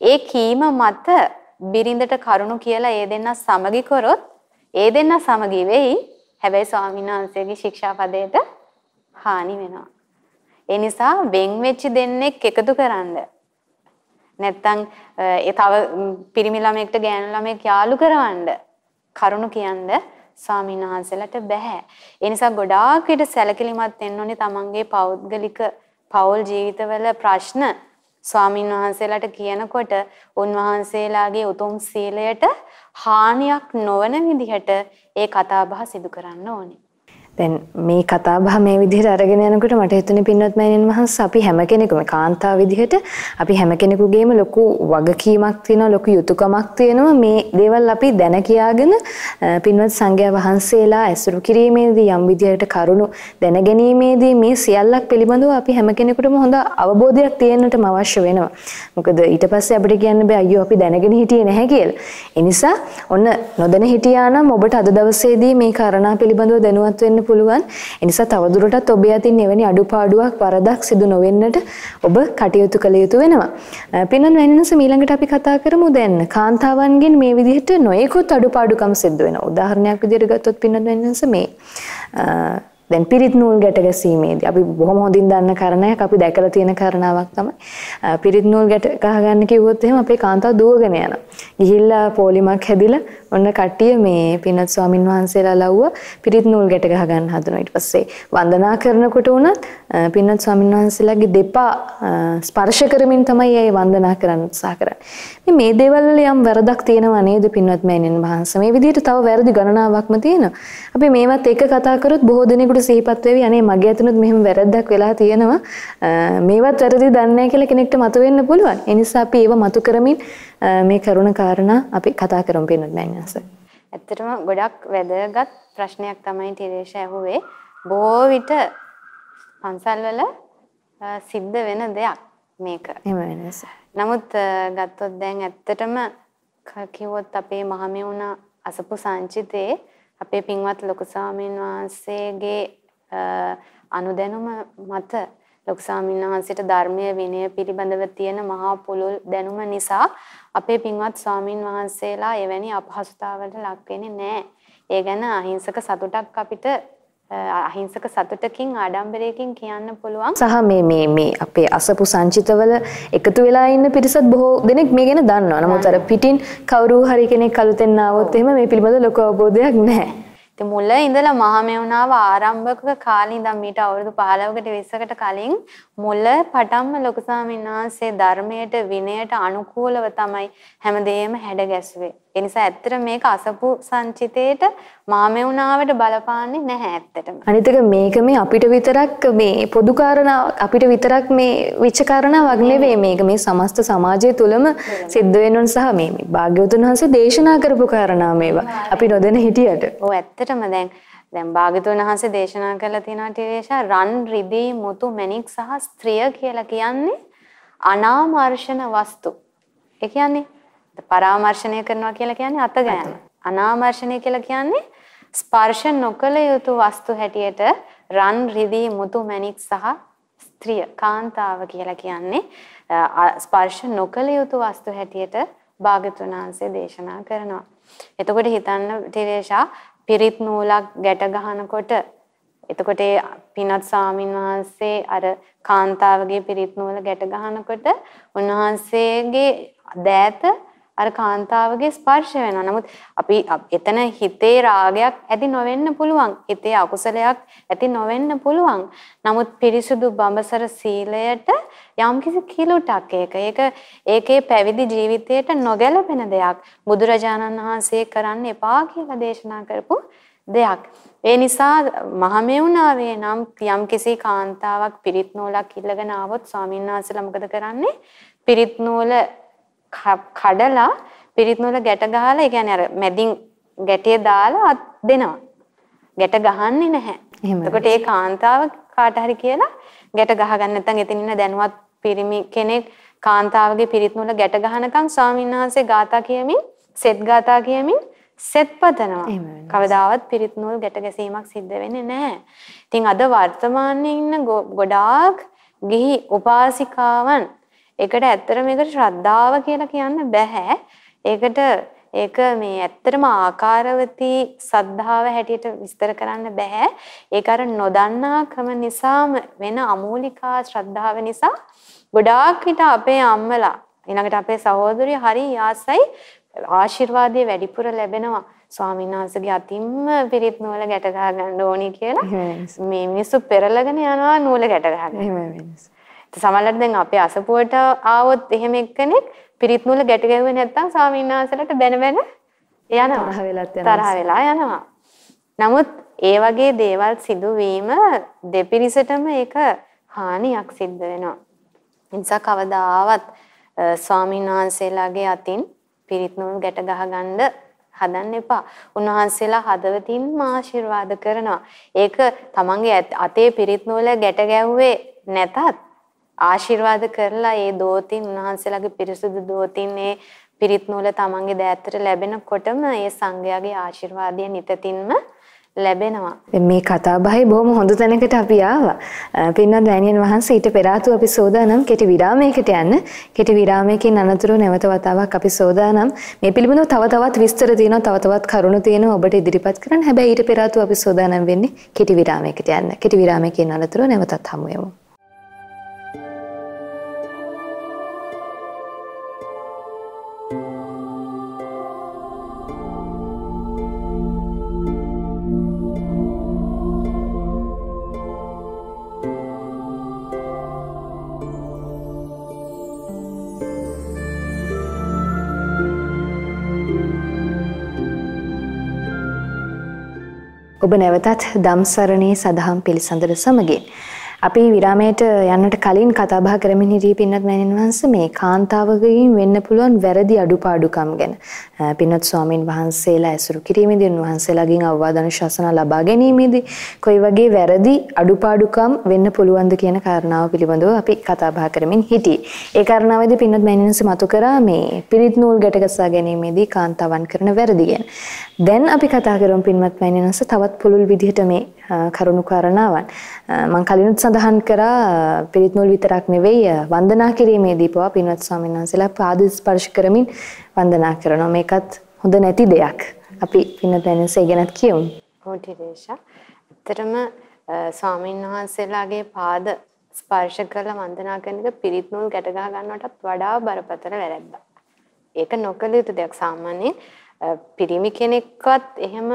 ඒ කීම මත බිරිඳට කරුණු කියලා ඒ දෙන්න සමගි කරොත් ඒ දෙන්න සමගි වෙයි. හැබැයි ස්වාමීන් වහන්සේගේ ශික්ෂාපදයට හානි වෙනවා. ඒ නිසා වෙන් වෙච්ච දෙන්නෙක් එකතු කරන්න. නැත්තම් ඒ තව පිරිමි ළමයෙක්ට ගෑනු ළමයෙක් යාළු කරවන්න කරුණු කියන්න ස්වාමීන් වහන්සේලාට බෑ. ඒ නිසා ගොඩාක් විට සැලකිලිමත් වෙන්න ඕනේ තමන්ගේ පෞද්ගලික පෞල් ජීවිතවල ප්‍රශ්න ස්වාමින් වහන්සේලාට කියනකොට උන්වහන්සේලාගේ උතුම් සීලයට හානියක් නොවන විදිහට ඒ කතාබහ සිදු කරන්න ඕනේ. දැන් මේ කතා බහ මේ විදිහට අරගෙන යනකොට මට හිතුනේ පින්වත් මෑණියන් වහන්සේ අපි හැම කෙනෙකුම කාන්තාව විදිහට අපි හැම කෙනෙකුගේම ලොකු වගකීමක් තියෙනවා ලොකු යුතුයකමක් තියෙනවා මේ දේවල් අපි දැන කියාගෙන පින්වත් සංඝයා වහන්සේලා ඇසුරු කිරීමේදී යම් විදිහකට කරුණු දැනගැනීමේදී මේ සියල්ලක් පිළිබඳව අපි හැම කෙනෙකුටම හොඳ අවබෝධයක් තියෙන්නටම අවශ්‍ය වෙනවා. මොකද ඊට පස්සේ අපිට කියන්න බෑ අයියෝ අපි දැනගෙන හිටියේ නැහැ කියලා. ඒ නිසා ඔන්න නොදැන හිටියා නම් ඔබට අද දවසේදී මේ කාරණා පිළිබඳව දැනුවත් වෙන්න පුළුවන්. ඒ නිසා තවදුරටත් ඔබේ අතින් එවැනි අඩුපාඩුවක් වරදක් සිදු නොවෙන්නට ඔබ කටයුතු කළ යුතු වෙනවා. පින්නන් වෙනනස ඊළඟට අපි කතා කරමු දැන් කාන්තාවන්ගෙන් මේ විදිහට නොයෙකුත් අඩුපාඩුකම් සිද්ධ වෙනවා. උදාහරණයක් විදිහට ගත්තොත් පින්නන් වෙනනස මේ දැන් පිරිත් නූල් ගැට ගැසීමේදී අපි බොහොම හොඳින් දන්න කාරණයක් අපි දැකලා තියෙන කාරණාවක් තමයි පිරිත් නූල් ගැට ගහගන්න කිව්වොත් එහෙම අපේ කාන්තාව දුවගෙන යනවා. ගිහිල්ලා පොලිමක් හැදිලා ඔන්න කට්ටිය මේ පින්වත් ස්වාමින් වහන්සේලා ලව්ව පිරිත් නූල් ගැට ගහ ගන්න හදනවා. ඊට පස්සේ වන්දනා කරනකොට උනත් පින්වත් ස්වාමින් වහන්සේලාගේ දෙපා ස්පර්ශ කරමින් තමයි ඒ වන්දනා කරන්න උත්සාහ කරන්නේ. මේ දේවල් වල යම් වැරදක් තියෙනවා නේද පින්වත් මෑණියන් වහන්සේ. මේ විදිහට තව වැරදි ගණනාවක්ම තියෙනවා. අපි මේවත් එක කතා කරොත් බොහෝ දෙනෙකුට සිහිපත් වෙවි අනේ මගේ අතනොත් මෙහෙම වැරද්දක් වෙලා තියෙනවා. මේවත් වැරදි දන්නේ කියලා කෙනෙක්ට මතුවෙන්න පුළුවන්. ඒ නිසා අපි ඒව මතු කරමින් මේ කරුණ කාරණා අපි කතා කරමු පින්වත් මෑණියන්ස. ඇත්තටම ගොඩක් වැදගත් ප්‍රශ්නයක් තමයි තිරේෂ ඇහුවේ. බොහෝ විට පන්සල්වල සිද්ධ වෙන දෙයක් මේක. එහෙම වෙනස. නමුත් ගත්තොත් දැන් ඇත්තටම කිව්වොත් අපේ මහමෙවුනා අසපු සංචිතේ අපේ පින්වත් ලොකු ස්වාමීන් වහන්සේගේ අනුදැනුම මත ලොකු ස්වාමීන් වහන්සේට ධර්මයේ විනය පිළිබඳව තියෙන මහා පුළුල් දැනුම නිසා අපේ පින්වත් ස්වාමින් වහන්සේලා එවැනි අපහසුතාවලට ලක් වෙන්නේ නැහැ. ඒ ගැන අහිංසක සතුටක් අපිට අහිංසක සතුටකින් ආඩම්බරයකින් කියන්න පුළුවන්. සහ මේ මේ මේ අපේ අසපු සංචිතවල එකතු වෙලා ඉන්න පිරිසත් බොහෝ දෙනෙක් මේ ගැන දන්නවා. නමුත් අර පිටින් කවුරු හරි කෙනෙක් අලුතෙන් ආවොත් එහෙම මේ පිළිබඳ ලොකු අවබෝධයක් නැහැ. ඉතින් මුල ඉඳලා මහමෙවුනාව ආරම්භක කාලේ ඉඳන් මීට අවුරුදු 15කට 20කට කලින් මුල පටන්ම ලොකු ස්වාමීන් වහන්සේ ධර්මයට විනයට අනුකූලව තමයි හැමදේම හැඩ ගැසුවේ. ඒ නිසා ඇත්තට මේක අසපු සංචිතේට මාමෙවුනාවට බලපාන්නේ නැහැ ඇත්තටම. අනිතක මේක මේ අපිට විතරක් මේ පොදු කාරණාවක් අපිට විතරක් මේ විච කාරණාවක් නෙවෙයි මේක මේ සමස්ත සමාජය තුළම සිද්ධ වෙනවන් සහ මේ මේ භාග්‍යවතුන් වහන්සේ දේශනා කරපු කාරණා මේවා. අපි නොදැන හිටියට. ඔව් ඇත්තටම දැන් දැන් භාග්‍යතුන් වහන්සේ දේශනා කරලා තියෙනවා ටිරේෂා රන් රිදී මුතු මැණික් සහ ස්ත්‍රිය කියලා කියන්නේ අනාමර්ෂණ වස්තු. ඒ කියන්නේ පරාමර්ශණය කරනවා කියලා කියන්නේ අත ගෑම. අනාමර්ශණය කියලා කියන්නේ ස්පර්ශ නොකළ යුතු වස්තු හැටියට රන් රිදී මුතු මැණික් සහ ස්ත්‍රිය කාන්තාව කියලා කියන්නේ ස්පර්ශ නොකළ යුතු වස්තු හැටියට භාගතුන් වහන්සේ දේශනා කරනවා. එතකොට හිතන්න තිරේෂා පිරිත් නූලක් ගැට ගහනකොට එතකොට ඒ පිනත් ස්වාමින් වහන්සේ අර කාන්තාවගේ පිරිත් නූල ගැට ගහනකොට උන්වහන්සේගේ දෑත අර කාන්තාවගේ ස්පර්ශ වෙනවා. නමුත් අපි එතන හිතේ රාගයක් ඇති නොවෙන්න පුළුවන්. හිතේ අකුසලයක් ඇති නොවෙන්න පුළුවන්. නමුත් පිරිසුදු බඹසර සීලයට යම්කිසි කිලුටක් ඒක. ඒක ඒකේ පැවිදි ජීවිතයට නොගැලපෙන දෙයක්. බුදුරජාණන් වහන්සේ කරන්න එපා කියලා දේශනා කරපු දෙයක්. ඒ නිසා මහමෙවුනාවේ නම් යම්කිසි කාන්තාවක් පිරිත් නූලක් ඉල්ලගෙන ආවොත් ස්වාමීන් වහන්සේලා මොකද කරන්නේ? පිරිත් නූල කඩලා පිරිත් නූල ගැට ගහලා ඒ කියන්නේ අර මැදින් ගැටේ දාලා අත් දෙනවා. ගැට ගහන්නේ නැහැ. එතකොට ඒ කාන්තාව කාට හරි කියලා ගැට ගහ ගන්න නැත්නම් එතන ඉන්න දැනුවත් පිරිමි කෙනෙක් කාන්තාවගේ පිරිත් නූල ගැට ගහනකම් ස්වාමීන් වහන්සේ ගාථා කියමින් සෙත් ගාථා කියමින් සෙත් පතනවා. කවදාවත් පිරිත් නූල් ගැට ගැසීමක් සිද්ධ වෙන්නේ නැහැ. ඉතින් අද වර්තමානයේ ඉන්න ගොඩාක් ගිහි උපාසිකාවන් ඒකට ඇත්තට මේකට ශ්‍රද්ධාව කියලා කියන්න බෑ. ඒකට ඒක මේ ඇත්තටම ආකාරවතී සද්ධාව හැටියට විස්තර කරන්න බෑ. ඒක අර නොදන්නාකම නිසාම වෙන අමූලිකා ශ්‍රද්ධාව නිසා ගොඩාක් විට අපේ අම්මලා ඊළඟට අපේ සහෝදරිය හරි ආසයි ආශිර්වාදයේ වැඩිපුර ලැබෙනවා. ස්වාමීන් වහන්සේගේ අතින්ම පිරිත් නූල ගැට ගහ ගන්න ඕනි කියලා මේ මිනිස්සු පෙරලගෙන යනවා නූල ගැට ගහගෙන. සමහරවිට දැන් අපේ අසපුවට ආවොත් එහෙම එක්කෙනෙක් පිරිත් නූල ගැට ගැහුවේ නැත්නම් ස්වාමීන් වහන්සේලාට බැන බැන යනවා. තරහ වෙලත් යනවා. තරහ වෙලා යනවා. නමුත් ඒ වගේ දේවල් සිදුවීම දෙපිරිසටම ඒක හානියක් සිද්ධ වෙනවා. නිසා කවදාවත් ස්වාමීන් වහන්සේලාගේ අතින් පිරිත් නූල් ගැට ගහගන්න හදන්න එපා. උන්වහන්සේලා හදවතින්ම ආශිර්වාද කරනවා. ඒක තමන්ගේ අතේ පිරිත් නූල ගැට ගැහුවේ නැතත් ආශිර්වාද කරලා ඒ දෝතින් උන්වහන්සේලාගේ පිරිසුදු දෝතින් ඒ පිරිත් නූල තමන්ගේ දෑත්තට ලැබෙනකොටම ඒ සංඝයාගේ ආශිර්වාදය නිතින්ම ලැබෙනවා. මේ කතා බහේ බොහොම හොඳ තැනකට අපි ආවා. පින්වත් දෑනියන් වහන්සේ ඊට පෙර ආතු අපි සෝදානම් කෙටි විරාමයකට යන්න. කෙටි විරාමයකින් අනතුරු නැවත වතාවක් අපි සෝදානම් මේ පිළිබඳව තව තවත් විස්තර තියෙනවා, තව තවත් කරුණු තියෙනවා ඔබට ඉදිරිපත් කරන්න. හැබැයි ඊට පෙර ආතු අපි සෝදානම් වෙන්නේ කෙටි විරාමයකට යන්න. කෙටි විරාමයකින් අනතුරු නැවතත් හමු වෙමු. ඔබ නැවතත් ධම්සරණේ සදහම් පිළිසඳර සමගින් අපි විරාමයට යන්නට කලින් කතා බහ කරමින් හිටියේ පින්වත් මෑණින් වහන්සේ මේ කාන්තාවකගෙන් වෙන්න පුළුවන් වැරදි අඩුපාඩුකම් ගැන. පින්වත් ස්වාමින් වහන්සේලා ඇසුරු කිරීමේදී උන්වහන්සේලාගෙන් අවවාද අනුශාසනා ලබා ගැනීමේදී කොයි වගේ වැරදි අඩුපාඩුකම් වෙන්න පුළුවන්ද කියන කාරණාව පිළිබඳව අපි කතා බහ කරමින් හිටියේ. ඒ කාරණාවේදී පින්වත් මෑණින් වහන්සේ මතු කරා මේ පිරිත් නූල් ගැට ගසා ගැනීමේදී කාන්තාවන් කරන වැරදි ගැන. දැන් අපි කතා කරමු පින්වත් මෑණින් වහන්සේ තවත් පුළුල් විදිහට මේ කරුණු කාරණාවන්. මම කලිනුත් සඳහන් කරා පිරිත් නූල් විතරක් නෙවෙයි වන්දනා කිරීමේදී පවා පින්වත් ස්වාමීන් වහන්සේලා පාද ස්පර්ශ කරමින් වන්දනා කරනවා. මේකත් හොඳ නැති දෙයක්. අපි පින්වත් දැනසේ ගැනත් කියමු. හොටි දේශා. ඇත්තටම ස්වාමීන් වහන්සේලාගේ පාද ස්පර්ශ කරලා වන්දනා කරන එක පිරිත් නූල් ගැට ගහ ගන්නවටත් වඩා බරපතල වැරැද්දක්. ඒක නොකළ යුතු දෙයක් සාමාන්‍යයෙන් පිරිමි කෙනෙක්වත් එහෙම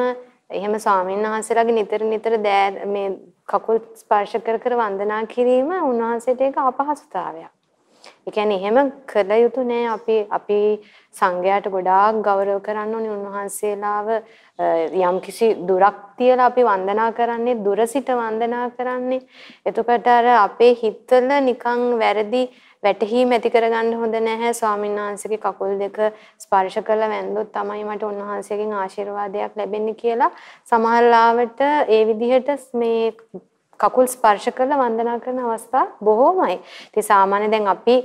එහෙම ස්වාමීන් වහන්සේලාගේ නිතර නිතර මේ කකුල් ස්පර්ශ කර කර වන්දනා කිරීම උන්වහන්සේට ඒක අපහසුතාවයක්. ඒ කියන්නේ එහෙම කළ යුතු නෑ අපි අපි සංඝයාට ගොඩාක් ගෞරව කරන්න ඕනේ උන්වහන්සේලාව යම්කිසි දුරක් තියලා අපි වන්දනා කරන්නේ දුර සිට වන්දනා කරන්නේ. එතකොට අර අපේ හිතවල නිකන් වැරදි වැටහීම ඇති කරගන්න හොඳ නැහැ ස්වාමීන් වහන්සේගේ කකුල් දෙක ස්පර්ශ කරලා වැන්දොත් තමයි මට උන්වහන්සේගෙන් ආශිර්වාදයක් ලැබෙන්නේ කියලා සමහරවිට ඒ විදිහට මේ කකුල් ස්පර්ශ කරලා වන්දනා කරන අවස්ථා බොහෝමයි. ඉතින් සාමාන්‍ය දැන් අපි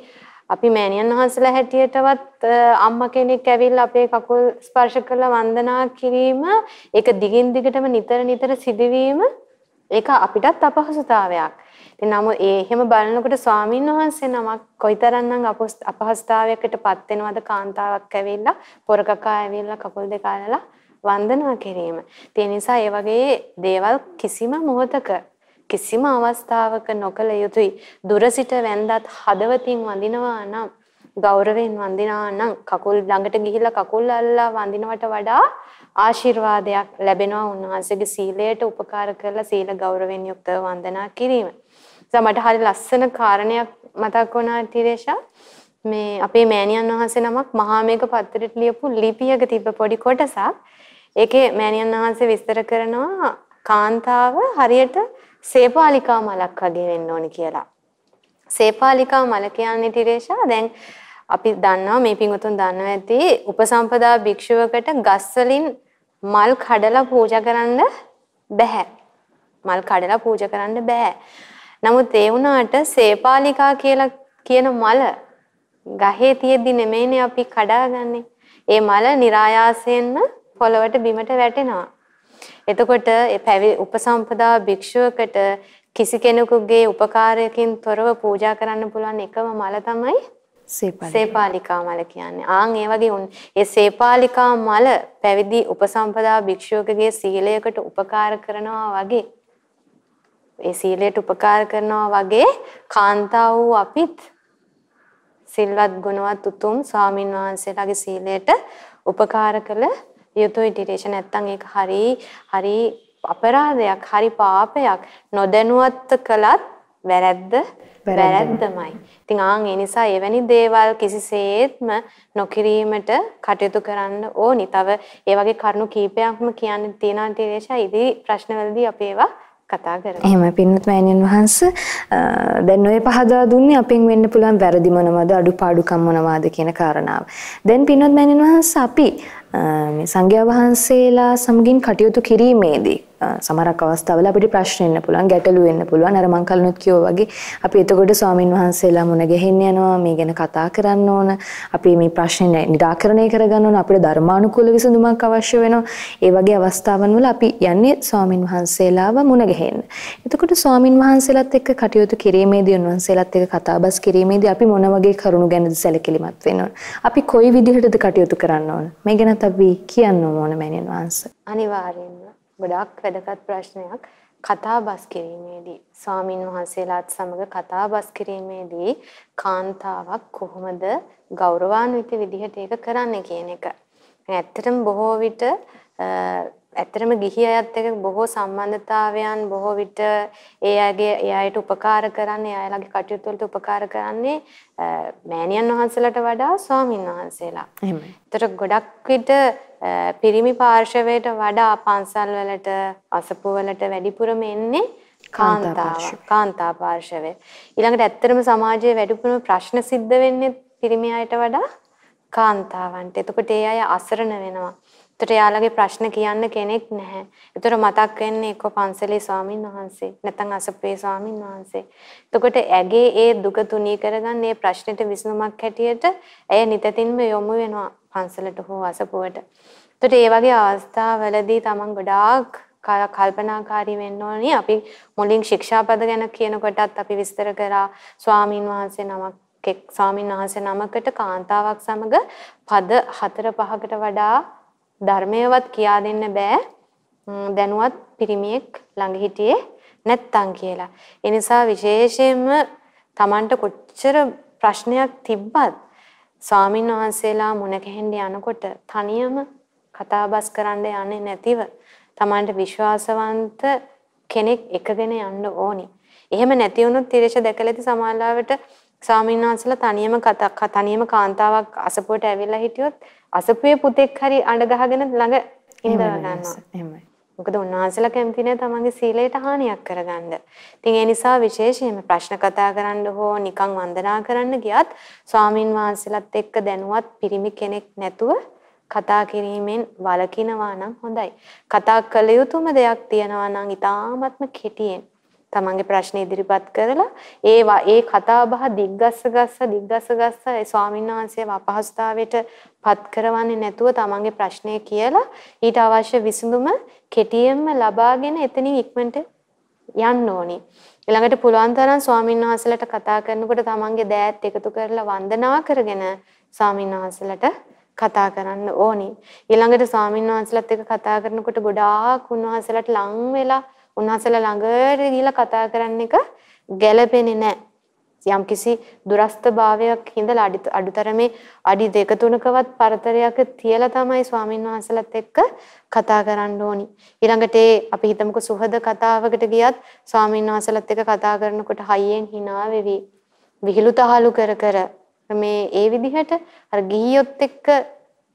අපි මෑණියන් වහන්සේලා හැටියටවත් අම්මා කෙනෙක් ඇවිල්ලා අපේ කකුල් ස්පර්ශ කරලා වන්දනා කිරීම ඒක දිගින් දිගටම නිතර නිතර සිදුවීම ඒක අපිටත් අපහසුතාවයක්. ඉතින් නමුත් ඒ එහෙම බලනකොට ස්වාමින් වහන්සේ නමක් කොයිතරම්නම් අපහසුතාවයකටපත් වෙනවද කාන්තාවක් ඇවිල්ලා පොරකකා ඇවිල්ලා කකුල් දෙක අල්ලලා වන්දනා කිරීම. ඒ නිසා ඒ වගේ දේවල් කිසිම මොහතක කිසිම අවස්ථාවක නොකළ යුතුයි. දුර සිට වැන්දත් හදවතින් වඳිනවා නම් ගෞරවයෙන් වඳිනවා නම් කකුල් ළඟට ගිහිල්ලා කකුල් අල්ලලා වඳිනවට වඩා ආශිර්වාදයක් ලැබෙනවා උන්වහන්සේගේ සීලයට උපකාර කරලා සීල ගෞරවයෙන් යුක්තව වන්දනා කිරීම. මට හරි ලස්සන කාරණයක් මතක් වුණා තිරේෂා. මේ අපේ මෑණියන් වහන්සේ නමක් මහා මේක පත්තරෙට ලියපු ලිපියක තිබ්බ පොඩි කොටසක්. ඒකේ මෑණියන් වහන්සේ විස්තර කරනවා කාන්තාව හරියට සේපාලිකා මලක් වගේ වෙන්න ඕනි කියලා. සේපාලිකා මල කියන්නේ තිරේෂා දැන් අපි දන්නවා මේ පිංගුතුන් දන්නවා ඇති උපසම්පදා භික්ෂුවකට ගස් වලින් මල් කඩලා පූජා කරන්න බෑ. මල් කඩලා පූජා කරන්න බෑ. නමුත් ඒ වුණාට සේපාලිකා කියලා කියන මල ගහේ තියෙද්දි නෙමෙයිනේ අපි කඩාගන්නේ. ඒ මල નિરાයාසයෙන්ම පොළවට බිමට වැටෙනවා. එතකොට පැවි උපසම්පදා භික්ෂුවකට කිසි කෙනෙකුගේ උපකාරයකින් තොරව පූජා කරන්න පුළුවන් එකම මල තමයි සේපාලිකා මල කියන්නේ. ආන් ඒ වගේ ඒ සේපාලිකා මල පැවිදි උපසම්පදා භික්ෂුවකගේ සීලයකට උපකාර කරනවා වගේ ඒ සීලයට උපකාර කරනවා වගේ කාන්තාව වූ අපිත් සිල්වත් ගුණවත් උතුම් ස්වාමින් වහන්සේලාගේ සීලයට උපකාර කළ යුතුයි ඩිරේෂන් නැත්තම් ඒක හරි හරි අපරාධයක් හරි පාපයක් නොදැනුවත් කළත් වැරද්ද වැරද්දමයි. ඉතින් ආන් ඒ නිසා එවැනි දේවල් කිසිසේත්ම නොකිරීමට කටයුතු කරන්න ඕනි. තව ඒ වගේ කරුණු කීපයක්ම කියන්න තියෙනවා ටිරේෂා. ඉතින් ප්‍රශ්නවලදී අපි ඒවා කතා කරමු. එහෙමයි පින්වත් මෑණියන් වහන්සේ දැන් ඔය පහදා දුන්නේ අපෙන් වෙන්න පුළුවන් වැරදි මොනවද අඩුපාඩුකම් මොනවද කියන කාරණාව. දැන් පින්වත් මෑණියන් වහන්සේ අපි මේ සංඝයා වහන්සේලා සමගින් කටයුතු කිරීමේදී සමහරක් අවස්ථාවල අපිට ප්‍රශ්න එන්න පුළුවන් ගැටලු වෙන්න පුළුවන් අර මං කලිනුත් කිව්වා වගේ අපි එතකොට ස්වාමින් වහන්සේලා මුණ ගැහෙන්න යනවා මේ ගැන කතා කරන්න ඕන අපි මේ ප්‍රශ්නේ निराකරණය කරගන්න ඕන අපිට ධර්මානුකූල විසඳුමක් අවශ්‍ය වෙනවා ඒ වගේ අවස්ථාවන් වල අපි යන්නේ ස්වාමින් වහන්සේලාව මුණ ගැහෙන්න. එතකොට ස්වාමින් වහන්සේලාත් එක්ක කටයුතු කිරීමේදී උන්වහන්සේලාත් එක්ක කතාබස් කිරීමේදී අපි මොන වගේ කරුණු ගැනද සැලකිලිමත් වෙන්න ඕන. අපි කොයි විදිහටද කටයුතු කරන්න ඕන. මේ ගැනත් අපි කියන්න ඕන මෑණියන් වහන්සේ. අනිවාර්යෙන්ම ගොඩාක් වැදගත් ප්‍රශ්නයක් කතා බස් කිරීමේදී ස්වාමින් වහන්සේලාත් සමග කතා බස් කිරීමේදී කාන්තාවක් කොහොමද ගෞරවාන්විත විදිහට ඒක කරන්නේ කියන එක. ඇත්තටම බොහෝ විට ඇත්තටම ගිහි අයත් එක්ක බොහෝ සම්බන්ධතාවයන් බොහෝ විට ඒ අයගේ ඒ අයට උපකාර කරන්නේ අයලගේ කටයුතු වලට උපකාර කරන්නේ මෑණියන් වහන්සේලාට වඩා ස්වාමින් වහන්සේලා. එහෙමයි. ඒතර ගොඩක් විට පිරිමි පාර්ශවයට වඩා පන්සල් වලට අසපු වලට වැඩිපුරම එන්නේ කාන්තාව කාන්තා පාර්ශවය. ඊළඟට ඇත්තටම සමාජයේ වැඩිපුරම ප්‍රශ්න සිද්ධ වෙන්නේ පිරිමි අයට වඩා කාන්තාවන්ට. එතකොට ඒ අය අසරණ වෙනවා. එතකොට යාළගේ ප්‍රශ්න කියන්න කෙනෙක් නැහැ. එතකොට මතක් වෙන්නේ එක්ක පන්සලේ ස්වාමින් වහන්සේ නැත්නම් අසපේ ස්වාමින් වහන්සේ. එතකොට ඇගේ ඒ දුක තුනී කරගන්න මේ ප්‍රශ්නෙට විසඳුමක් හැටියට ඇය නිතින්ම යොමු වෙනවා පන්සලට හෝ අසපුවට. එතකොට මේ වගේ අවස්ථාවලදී Taman ගොඩාක් කල්පනාකාරී වෙන්න ඕනේ. අපි මුලින් ශික්ෂාපද ගැන කියනකොටත් අපි විස්තර කරා ස්වාමින් වහන්සේ නමක් එක් ස්වාමින් වහන්සේ නමකට කාන්තාවක් සමග පද හතර පහකට වඩා ධර්මයවත් කියා දෙන්න බෑ දැනුවත් පිරිමියෙක් ළඟ හිටියේ නැත්තම් කියලා. ඒ නිසා විශේෂයෙන්ම Tamanට කොච්චර ප්‍රශ්නයක් තිබ්බත් ස්වාමින් වහන්සේලා මුණ ගැහෙන්න යනකොට තනියම කතාබස් කරන්න යන්නේ නැතිව Tamanට විශ්වාසවන්ත කෙනෙක් එකගෙන යන්න ඕනි. එහෙම නැති වුණොත් තිරේෂ දැකලා සමාලාවට ස්වාමීන් වහන්සේලා තනියම කතා තනියම කාන්තාවක් අසපුවට ඇවිල්ලා හිටියොත් අසපුවේ පුතෙක් හරි අඬ ගහගෙන ළඟ ඉඳලා ගන්නවා. එහෙමයි. මොකද උන්වහන්සේලා කැමති නැහැ තමන්ගේ සීලයට හානියක් කරගන්න. ඉතින් ඒ නිසා විශේෂයෙන්ම ප්‍රශ්න කතා කරන්න හෝ නිකන් වන්දනා කරන්න ගියත් ස්වාමින් වහන්සේලාත් එක්ක දැනුවත් පිරිමි කෙනෙක් නැතුව කතා කිරීමෙන් වළකිනවා නම් හොඳයි. කතා කළ යුතුම දෙයක් තියෙනවා නම් ඊටාත්ම කෙටියෙන් තමන්ගේ ප්‍රශ්න ඉදිරිපත් කරලා ඒවා ඒ කතා බහ දිග්ගස්ස ගස්ස දිග්ගස්ස ගස්ස ඒ ස්වාමීන් වහන්සේව අපහසුතාවයට පත් කරවන්නේ නැතුව තමන්ගේ ප්‍රශ්නය කියලා ඊට අවශ්‍ය විසඳුම කෙටියෙන්ම ලබාගෙන එතනින් ඉක්මනට යන්න ඕනි. ඊළඟට පුළුවන් තරම් ස්වාමීන් වහන්සේලාට කතා කරනකොට තමන්ගේ දෑත් එකතු කරලා වන්දනා කරගෙන ස්වාමීන් වහන්සේලාට කතා කරන්න ඕනි. ඊළඟට ස්වාමීන් වහන්සේලාත් එක්ක කතා කරනකොට ගොඩාක් උන්වහන්සේලාට ලං වෙලා උන්වහන්සේලා ළඟට ගිහිල්ලා කතා කරන්න එක ගැළපෙන්නේ නැහැ. යම් කිසි දුරස්ත භාවයක් හිඳලා අඩි අඩුතරමේ අඩි දෙක තුනකවත් පරතරයක් තියලා තමයි ස්වාමින් වහන්සේලාත් එක්ක කතා කරන්න ඕනි. ඊළඟට අපි හිතමුකෝ සුහද කතාවකට ගියත් ස්වාමින් වහන්සේලාත් එක්ක කතා කරනකොට හයියෙන් hina වෙවි. විහිළුතහලු කර කර මේ ඒ විදිහට අර ගිහියොත් එක්ක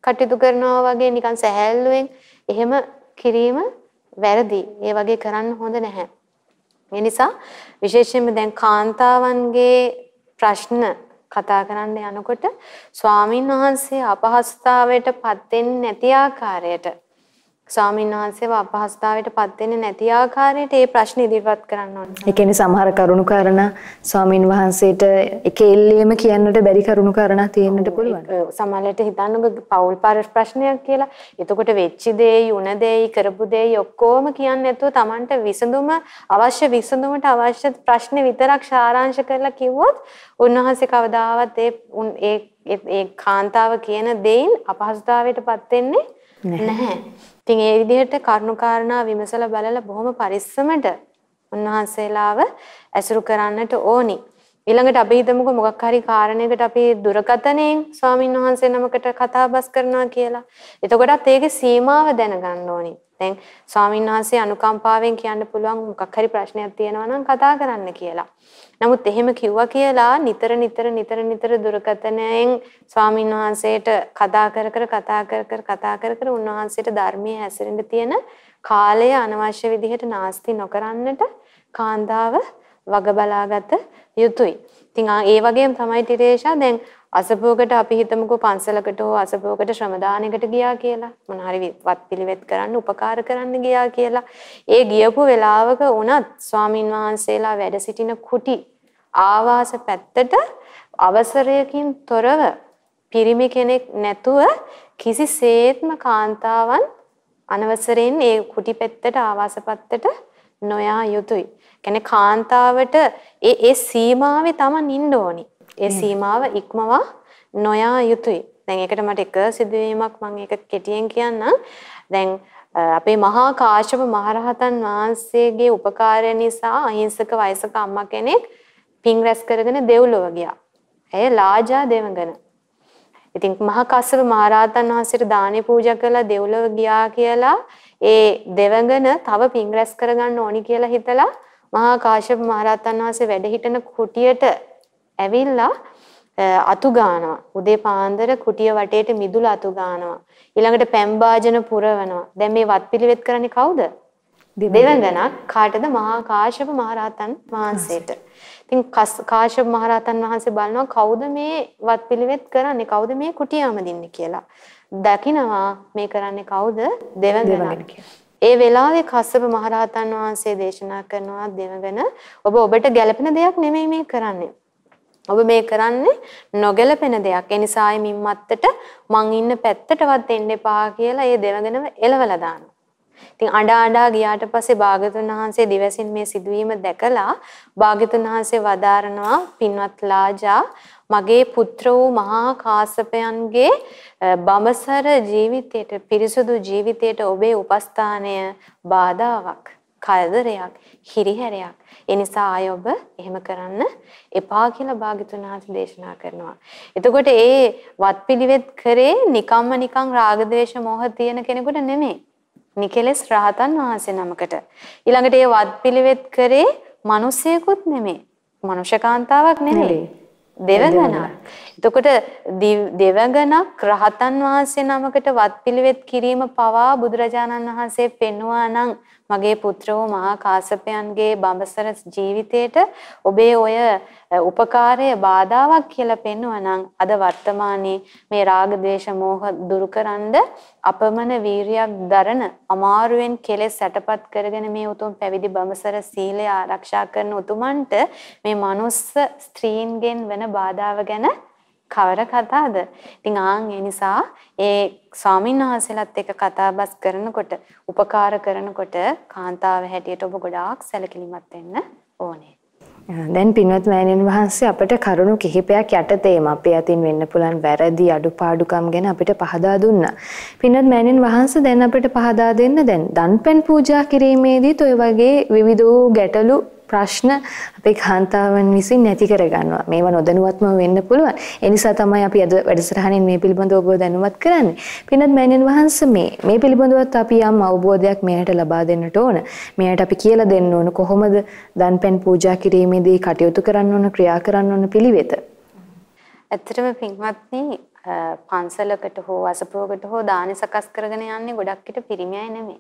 කටයුතු කරනවා වගේ නිකන් සැහැල්ලුවෙන් එහෙම කිරීම වැරදි. ඒ වගේ කරන්න හොඳ නැහැ. ඒ නිසා විශේෂයෙන්ම දැන් කාන්තාවන්ගේ ප්‍රශ්න කතා කරන්න යනකොට ස්වාමින් වහන්සේ අපහසුතාවයට පත් වෙන්නේ නැති ආකාරයට ස්වාමීන් වහන්සේව අපහසුතාවයට පත් වෙන්නේ නැති ආකාරයට මේ ප්‍රශ්න ඉදිරිපත් කරන්න ඕනේ. ඒ කියන්නේ සමහර කරුණු කාරණා ස්වාමින් වහන්සේට එක එල්ලේම කියන්නට බැරි කරුණු කාරණා තියෙන්නට පුළුවන්. සමහරවිට හිතන්නකො පෞල් ප්‍රශ්නයක් කියලා. එතකොට වෙච්ච දේ, යුණ දේ, කරපු දේ ඔක්කොම කියන්නේ නැතුව Tamanට විසඳුම අවශ්‍ය විසඳුමට අවශ්‍ය ප්‍රශ්නේ විතරක් සාරාංශ කරලා කිව්වොත් උන්වහන්සේ කවදාවත් ඒ ඒ කාන්තාව කියන දේෙන් අපහසුතාවයටපත් වෙන්නේ නැහැ. ඉතින් ඒ විදිහට කරුණාකාරණා විමසලා බලලා බොහොම පරිස්සමට උන්වහන්සේලාව ඇසුරු කරන්නට ඕනි. ඊළඟට අපි හිතමුකෝ මොකක් හරි කාරණයකට අපි දුරකතනෙන් ස්වාමින් වහන්සේ නමකට කතා බස් කරනවා කියලා. එතකොටත් ඒකේ සීමාව දැනගන්න ඕනි. දැන් ස්වාමීන් වහන්සේ අනුකම්පාවෙන් කියන්න පුළුවන් මොකක් හරි ප්‍රශ්නයක් තියෙනවා නම් කතා කරන්න කියලා. නමුත් එහෙම කිව්වා කියලා නිතර නිතර නිතර නිතර දුරකතනයෙන් ස්වාමීන් වහන්සේට කතා කර කර කතා කර කර කතා කර කර උන්වහන්සේට ධර්මයේ හැසිරෙන්න තියෙන කාලය අනවශ්‍ය විදිහට නාස්ති නොකරන්නට කාන්තාව වග බලාගත යුතුයි. ඉතින් ඒ වගේම තමයි ටිරේෂා දැන් අසපුවකට අපි හිතමුකෝ පන්සලකට හෝ අසපුවකට ශ්‍රමදානයකට ගියා කියලා මොන හරි වත් පිළිවෙත් කරන්න උපකාර කරන්න ගියා කියලා ඒ ගියපු වෙලාවක වුණත් ස්වාමින් වහන්සේලා වැඩ සිටින කුටි ආවාස පැත්තට අවසරයකින් තොරව පිරිමි කෙනෙක් නැතුව කිසිසේත්ම කාන්තාවන් අනවසරයෙන් ඒ කුටි පැත්තට ආවාස පැත්තට නොයා යුතුයි. කියන්නේ කාන්තාවට ඒ ඒ සීමාවේ Taman ඉන්න ඕනි. ඒ සීමාව ඉක්මවා නොයා යුතුයි. දැන් ඒකට මට එක සිදුවීමක් මම ඒක කෙටියෙන් කියන්නම්. දැන් අපේ මහා කාශ්‍යප මහරහතන් වහන්සේගේ උපකාරය නිසා අහිංසක වයසක අම්මා කෙනෙක් පින් රැස් කරගෙන දෙව්ලොව ගියා. ඇය ලාජා දෙවඟන. ඉතින් මහා කාශ්‍යප මහරහතන් වහන්සේට දානේ පූජා කළා දෙව්ලොව ගියා කියලා ඒ දෙවඟන තව පින් රැස් කරගන්න ඕනි කියලා හිතලා මහා කාශ්‍යප මහරහතන් වහන්සේ වැඩ හිටන කුටියට ඇවිල්ලා අතු ගානවා. උදේ පාන්දර කුටිය වටේට මිදුල අතු ගානවා. ඊළඟට පැම් භාජන පුරවනවා. දැන් මේ වත්පිළිවෙත් කරන්නේ කවුද? දෙවඟනක් කාටද මහා කාශ්‍යප මහරහතන් වහන්සේට. ඉතින් කාශ්‍යප මහරහතන් වහන්සේ බලනවා කවුද මේ වත්පිළිවෙත් කරන්නේ? කවුද මේ කුටියම දින්නේ කියලා. දකිනවා මේ කරන්නේ කවුද? දෙවඟනක්. ඒ වෙලාවේ කස්සප මහරහතන් වහන්සේ දේශනා කරනවා දෙවඟන ඔබ ඔබට ගැළපෙන දෙයක් නෙමෙයි මේ කරන්නේ. ඔබ මේ කරන්නේ නොගැලපෙන දෙයක්. ඒ නිසා මින් මත්තට මං ඉන්න පැත්තටවත් එන්න එපා කියලා ඒ දෙවගෙනම එලවලා දානවා. ඉතින් අඬා අඬා ගියාට පස්සේ භාගතුන් වහන්සේ දිවසින් මේ සිදුවීම දැකලා භාගතුන් වහන්සේ වදාරනවා පින්වත් ලාජා මගේ පුත්‍ර වූ මහා කාශ්‍යපයන්ගේ බඹසර ජීවිතයට පිරිසුදු ජීවිතයට ඔබේ උපස්ථානය බාධාවක් කරදරයක් හිරිහැරයක් ඒ නිසා ආය ඔබ එහෙම කරන්න එපා කියලා භාග්‍යතුන් වහන්සේ දේශනා කරනවා. එතකොට ඒ වත්පිළිවෙත් කරේ නිකම්ම නිකං රාග ද්වේෂ මෝහ තියෙන කෙනෙකුට නෙමෙයි. නිකලස් රහතන් වහන්සේ නමකට. ඊළඟට ඒ වත්පිළිවෙත් කරේ මිනිසෙකුත් නෙමෙයි. මනුෂ්‍යකාන්තාවක් නෙමෙයි. දෙවඟනක්. එතකොට දෙවඟනක් රහතන් වහන්සේ නමකට වත්පිළිවෙත් කිරීම පවා බුදුරජාණන් වහන්සේ පෙන්වුවා නම් මගේ පුත්‍ර වූ මහා කාශ්‍යපයන්ගේ බඹසර ජීවිතේට ඔබේ ඔය උපකාරය බාධාවක් කියලා පෙන්වනනම් අද වර්තමානයේ මේ රාග ద్వේෂ මෝහ දුරුකරනද අපමණ වීරියක් දරන අමාරුවෙන් කෙලෙස් සැටපත් කරගෙන මේ උතුම් පැවිදි බඹසර සීලය ආරක්ෂා කරන උතුමන්ට මේ මනුස්ස ස්ත්‍රීන්ගෙන් වෙන බාධාව ගැන කවර කතාද? ඉතින් ආන් ඒ නිසා ඒ ස්වාමීන් වහන්සේලාත් එක්ක කතාබස් කරනකොට උපකාර කරනකොට කාන්තාව හැටියට ඔබ ගොඩාක් සැලකිලිමත් වෙන්න ඕනේ. දැන් පින්වත් මෑණියන් වහන්සේ අපිට කරුණු කිහිපයක් යටතේම අපේ අතින් වෙන්න පුළුවන් වැරදි අඩුපාඩුකම් ගැන අපිට පහදා දුන්නා. පින්වත් මෑණියන් වහන්සේ දැන් අපිට පහදා දෙන්න දැන් දන්පැන් පූජා කිරීමේදීත් ඔය වගේ විවිධ ගැටලු ප්‍රශ්න අපේ කාන්තාවන් විසින් නැති කරගන්නවා. මේවා නොදැනුවත්ම වෙන්න පුළුවන්. ඒ නිසා තමයි අපි අද වැඩසටහනින් මේ පිළිබඳව ඔබ දැනුවත් කරන්නේ. පින්වත් මෑණියන් වහන්සේ මේ මේ පිළිබඳවත් අපි යම් අවබෝධයක් මෙයට ලබා දෙන්නට ඕන. මෙයට අපි කියලා දෙන්න ඕන කොහොමද දන්පැන් පූජා කිරීමේදී කටයුතු කරන්න ඕන ක්‍රියා කරන්න ඕන පිළිවෙත. ඇත්තටම පින්වත්නි පන්සලකට හෝ අසපුවකට හෝ දාන සකස් කරගෙන යන්නේ ගොඩක් විට පිරිමියයි නෙමෙයි.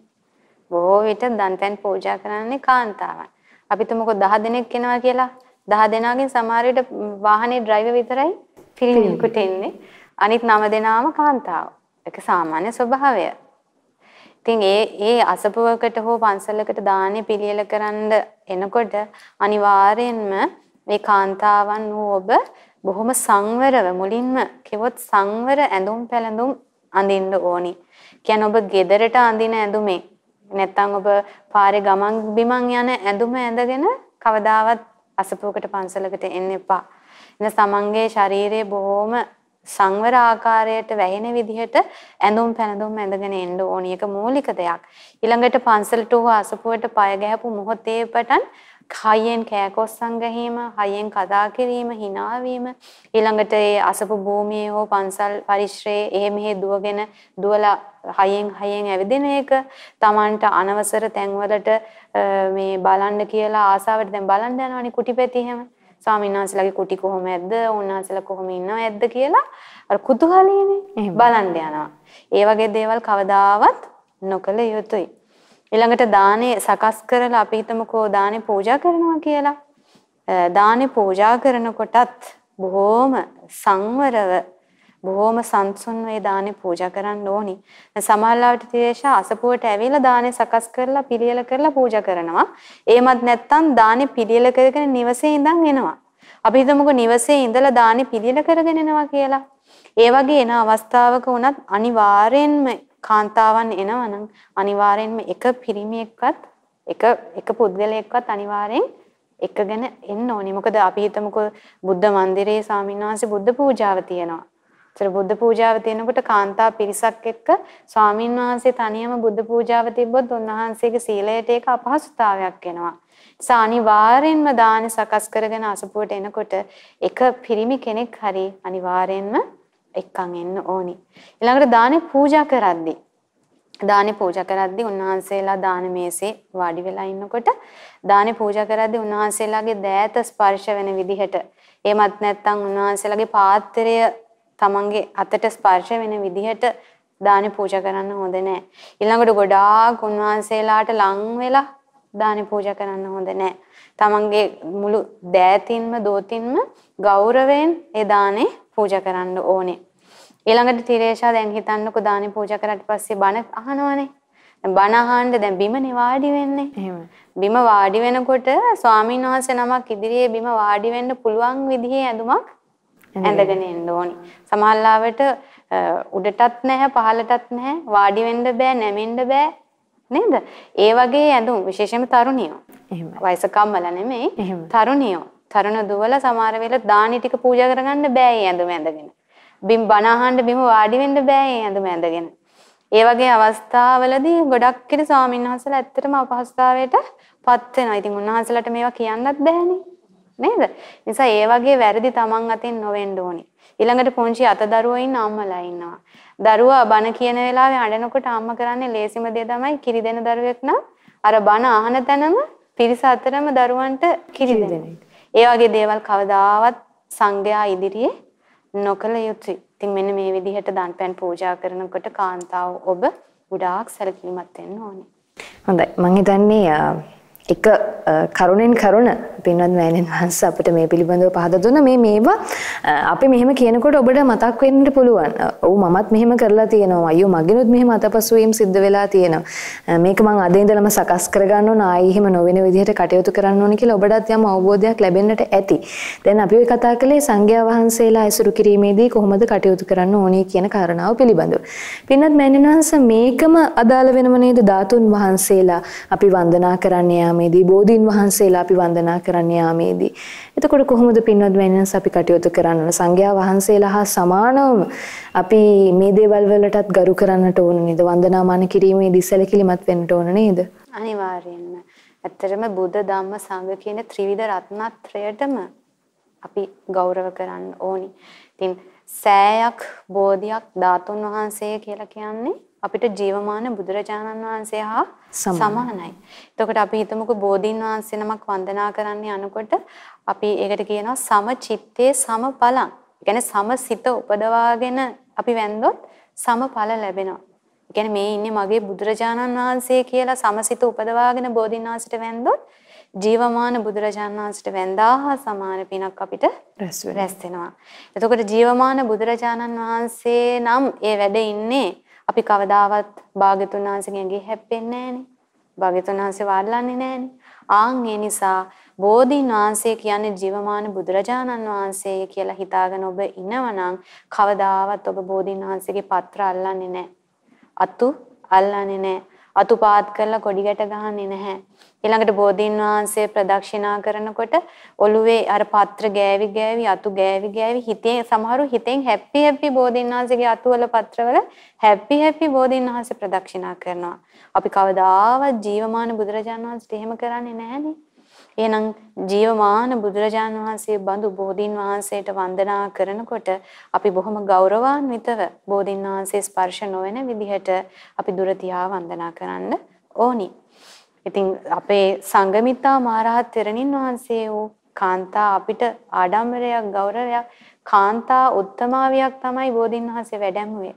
බොහෝ විට දන්පැන් පූජා කරන්නේ කාන්තාවන්. අපි තුමුකෝ 10 දෙනෙක් එනවා කියලා 10 දෙනාගෙන් සමහර විට වාහනේ ඩ්‍රයිවර් විතරයි පිරිමියෙකුට එන්නේ. අනිත් 9 දෙනාම කාන්තාව. ඒක සාමාන්‍ය ස්වභාවය. ඉතින් ඒ ඒ අසපුවකට හෝ පන්සලකට දානේ පිළියෙල කරන්න එනකොට අනිවාර්යෙන්ම මේ කාන්තාවන් වූ ඔබ බොහොම සංවරව මුලින්ම කිව්වොත් සංවර ඇඳුම් පැළඳුම් අඳින්න ඕනි. කියන්නේ ඔබ ගෙදරට අඳින ඇඳුමේ නැත්තම් ඔබ පාරේ ගමන් බිමන් යන ඇඳුම ඇඳගෙන කවදාවත් අසපුවකට පන්සලකට එන්න එපා. එන සමන්ගේ ශරීරයේ බොහොම සංවර ආකාරයට වැහෙන විදිහට ඇඳුම් පැනඳුම් ඇඳගෙන එන්න ඕනි. ඒක මූලික දෙයක්. ඊළඟට පන්සලට හෝ අසපුවට පය ගැහපු මොහොතේ පටන් හයියෙන් කෑකොස්සන් ගැහිම, හයියෙන් කතා කිරීම, hina ඊළඟට ඒ අසපු භූමියේ හෝ පන්සල් පරිශ්‍රයේ එහෙ මෙහෙ දුවගෙන දුවලා හයියෙන් හයියෙන් ඇවිදින එක, Tamanට අනවසර තැන්වලට මේ බලන්න කියලා ආසාවට දැන් බලන්න යනවනේ කුටිපැති එහෙම. ස්වාමීන් වහන්සේලාගේ කුටි කොහොමද? උන්වහන්සේලා කොහොම ඉන්නවද කියලා අර කුතුහලයේනේ බලන්න යනවා. ඒ වගේ දේවල් කවදාවත් නොකළ යුතුයි. ඊළඟට දානේ සකස් කරලා අපි හිතමුකෝ දානේ පූජා කරනවා කියලා. දානේ පූජා කරනකොටත් බොහොම සංවරව බොහොම සංසුන් වේ දානේ පූජා කරන්න ඕනි. සමහරවිට තිරේෂා අසපුවට ඇවිල්ලා දානේ සකස් කරලා පිළියෙල කරලා පූජා කරනවා. එහෙමත් නැත්නම් දානේ පිළියෙල කරගෙන නිවසේ ඉඳන් එනවා. අපි හිතමුකෝ නිවසේ ඉඳලා දානේ පිළියෙල කරගෙන එනවා කියලා. ඒ වගේ එන අවස්ථාවක වුණත් අනිවාර්යෙන්ම කාන්තාවන් එනවනම් අනිවාර්යෙන්ම එක පිරිමියෙක්වත් එක එක පුද්ගලයෙක්වත් අනිවාර්යෙන් එකගෙන එන්න ඕනේ. මොකද අපි හිතමුකෝ බුද්ධ මන්දිරයේ ස්වාමීන් බුද්ධ පූජාව තියෙනවා. ඒතර බුද්ධ පූජාව තියෙනකොට කාන්තා පිරිසක් එක්ක ස්වාමින් වහන්සේ තනියම බුද්ධ පූජාව තිබ්බොත් උන්වහන්සේගේ සීලයට ඒක අපහසුතාවයක් වෙනවා. නිසා අනිවාර්යෙන්ම දාන සකස් කරගෙන අසපුවට එනකොට එක පිරිමි කෙනෙක් හරි අනිවාර්යෙන්ම එක්කන් එන්න ඕනි. ඊළඟට දානේ පූජා කරද්දී දානේ පූජා කරද්දී උන්වහන්සේලා දාන මේසේ වාඩි වෙලා ඉන්නකොට දානේ පූජා කරද්දී උන්වහන්සේලාගේ දෑත ස්පර්ශ වෙන විදිහට එහෙමත් නැත්නම් උන්වහන්සේලාගේ පාත්‍රය තමන්ගේ අතට ස්පර්ශ වෙන විදිහට දානි පූජා කරන්න හොඳ නැහැ. ඊළඟට ගොඩාක් උන්වහන්සේලාට ලං වෙලා දානි පූජා කරන්න හොඳ නැහැ. තමන්ගේ මුළු දෑතින්ම දෝතින්ම ගෞරවයෙන් ඒ දානේ පූජා කරන්න ඕනේ. ඊළඟට තිරේෂා දැන් හිතන්නකෝ දානි පූජා කරාට පස්සේ බණ අහනවනේ. දැන් බණ අහන්න දැන් බිමනේ වාඩි වෙන්නේ. එහෙම. බිම වාඩි වෙනකොට ස්වාමීන් වහන්සේ නමක් ඉදිරියේ බිම වාඩි වෙන්න පුළුවන් විදිහේ ඇඳුමක් ඇඳගෙන එන්න ඕනි. සමහරවිට උඩටත් නැහැ පහළටත් නැහැ වාඩි වෙන්න බෑ නැමෙන්න බෑ නේද? ඒ වගේ ඇඳුම් විශේෂයෙන්ම තරුණියෝ. එහෙම. වයසකම්මල නෙමෙයි. තරුණියෝ. තරුණ දුවල සමහර වෙලාවට දානි ටික පූජා කරගන්න බෑ මේ ඇඳුම ඇඳගෙන. බිම් බණ අහන්න බිම වාඩි වෙන්න බෑ මේ ඇඳුම ඇඳගෙන. ඒ වගේ අවස්ථාවලදී ගොඩක් කෙනෙක් ස්වාමීන් වහන්සේලා ඇත්තටම අපහසුතාවයට පත් වෙනවා. ඉතින් උන්වහන්සේලාට මේවා කියන්නත් බෑනේ. නේද? නිසා ඒ වගේ වැරදි Taman අතින් නොවෙන්න ඕනි. ඊළඟට පුංචි අතදරුවෝ ඉන්න අම්මලා ඉන්නවා. දරුවා බන කියන වෙලාවේ අඬනකොට අම්මා කරන්නේ ලේසිම දේ තමයි කිරි දෙන දරුවෙක් නම් අර බන අහන තැනම පිරිස අතරම දරුවන්ට කිරි දෙන එක. ඒ වගේ දේවල් කවදාවත් සංඝයා ඉදිරියේ නොකළ යුතුයි. ඉතින් මෙන්න මේ විදිහට දන්පැන් පූජා කරනකොට කාන්තාව ඔබ ගොඩාක් සැලකිලිමත් වෙන්න ඕනේ. හොඳයි. මම හිතන්නේ එක කරුණෙන් කරුණ පින්වත් මෑණියන් වහන්සේ අපිට මේ පිළිබඳව පහදා දුන්න මේ මේවා අපි මෙහෙම කියනකොට ඔබට මතක් වෙන්න පුළුවන්. ඔව් මමත් මෙහෙම කරලා තියෙනවා. අයියෝ මගිනුත් මෙහෙම අතපසු වීම සිද්ධ වෙලා තියෙනවා. මේක මං අද ඉඳලම සකස් කරගන්න ඕන ආයි එහෙම නොවන විදිහට කටයුතු කරන්න ඕන කියලා ඔබටත් යම් අවබෝධයක් ලැබෙන්නට ඇති. දැන් අපි ඔය කතා කළේ සංඝයා වහන්සේලා ඇසුරු කිරීමේදී කොහොමද කටයුතු කරන්න ඕනේ කියන කාරණාව පිළිබඳව. පින්වත් මෑණියන් වහන්සේ මේකම අදාළ වෙනම නේද ධාතුන් වහන්සේලා අපි වන්දනා කරන්න යාමේදී බෝධීන් වහන්සේලා අපි වන්දනා කරන්න යාමේදී. එතකොට කොහොමද පින්වත් මෑණියන්ස් අපි කටයුතු කරන්න සංඝයා වහන්සේලා හා සමානවම අපි මේ දේවල් වලටත් ගරු කරන්නට ඕන නේද? වන්දනාමාන කිරීමේදී සැලකිලිමත් වෙන්න ඕන නේද? අනිවාර්යෙන්ම. ඇත්තටම බුද්ධ ධම්ම සංඝ කියන ත්‍රිවිධ රත්නත්‍රයටම අපි ගෞරව කරන්න ඕනි. ඉතින් සෑයක් බෝධියක් ධාතුන් වහන්සේ කියලා කියන්නේ අපිට ජීවමාන බුදුරජාණන් වහන්සේ හා සමානයි. එතකොට අපි හිතමුකෝ බෝධීන් වහන්සේ නමක් වන්දනා කරන්න යනකොට අපි ඒකට කියනවා සමචිත්තේ සමඵලං. ඒ කියන්නේ සමසිත උපදවාගෙන අපි වැන්දොත් සමඵල ලැබෙනවා. ඒ කියන්නේ මේ ඉන්නේ මගේ බුදුරජාණන් වහන්සේ කියලා සමසිත උපදවාගෙන බෝධීන් වහන්සේට වැන්දොත් ජීවමාන බුදුරජාණන් වහන්සේට වැඳා හා සමාන පිනක් අපිට රැස් වෙනවා. එතකොට ජීවමාන බුදුරජාණන් වහන්සේ නම් ඒ වැඩ ඉන්නේ අපි කවදාවත් භාග්‍යතුන් වහන්සේගේ ඇඟේ හැප්පෙන්නේ නැහනේ. භාග්‍යතුන් වහන්සේ වල්ලන්නේ නැහනේ. ආන් ඒ නිසා බෝධීන් වහන්සේ කියන්නේ ජීවමාන බුදුරජාණන් වහන්සේ කියලා හිතාගෙන ඔබ ඉනවනම් කවදාවත් ඔබ බෝධීන් වහන්සේගේ පත්‍ර අල්ලන්නේ නැහැ. අතු අල්ලන්නේ නැහැ. අතුපාත් කරලා කොඩි ගැට ගහන්නේ නැහැ. ඊළඟට බෝධීන් වහන්සේ ප්‍රදක්ෂිනා කරනකොට ඔළුවේ අර පත්‍ර ගෑවි ගෑවි අතු ගෑවි ගෑවි හිතේ සමහරු හිතෙන් හැපි හැපි බෝධීන් වහන්සේගේ අතුවල පත්‍රවල හැපි හැපි බෝධීන් වහන්සේ ප්‍රදක්ෂිනා කරනවා. අපි කවදාවත් ජීවමාන බුදුරජාණන් වහන්සේට එහෙම කරන්නේ නැහනේ. එහෙනම් ජීවමාන බුදුරජාණන් වහන්සේ බඳු බෝධීන් වහන්සේට වන්දනා කරනකොට අපි බොහොම ගෞරවාන්විතව බෝධීන් වහන්සේ ස්පර්ශ නොවන විදිහට අපි දුර තියා වන්දනා කරන්න ඕනි. ඉතින් අපේ සංගමිතා මහරහත් තෙරණින් වහන්සේ වූ කාන්තා අපිට ආඩම්බරයක් ගෞරවයක් කාන්තා උත්තමාවියක් තමයි බෝධීන් වහන්සේ වැඩැමුවේ.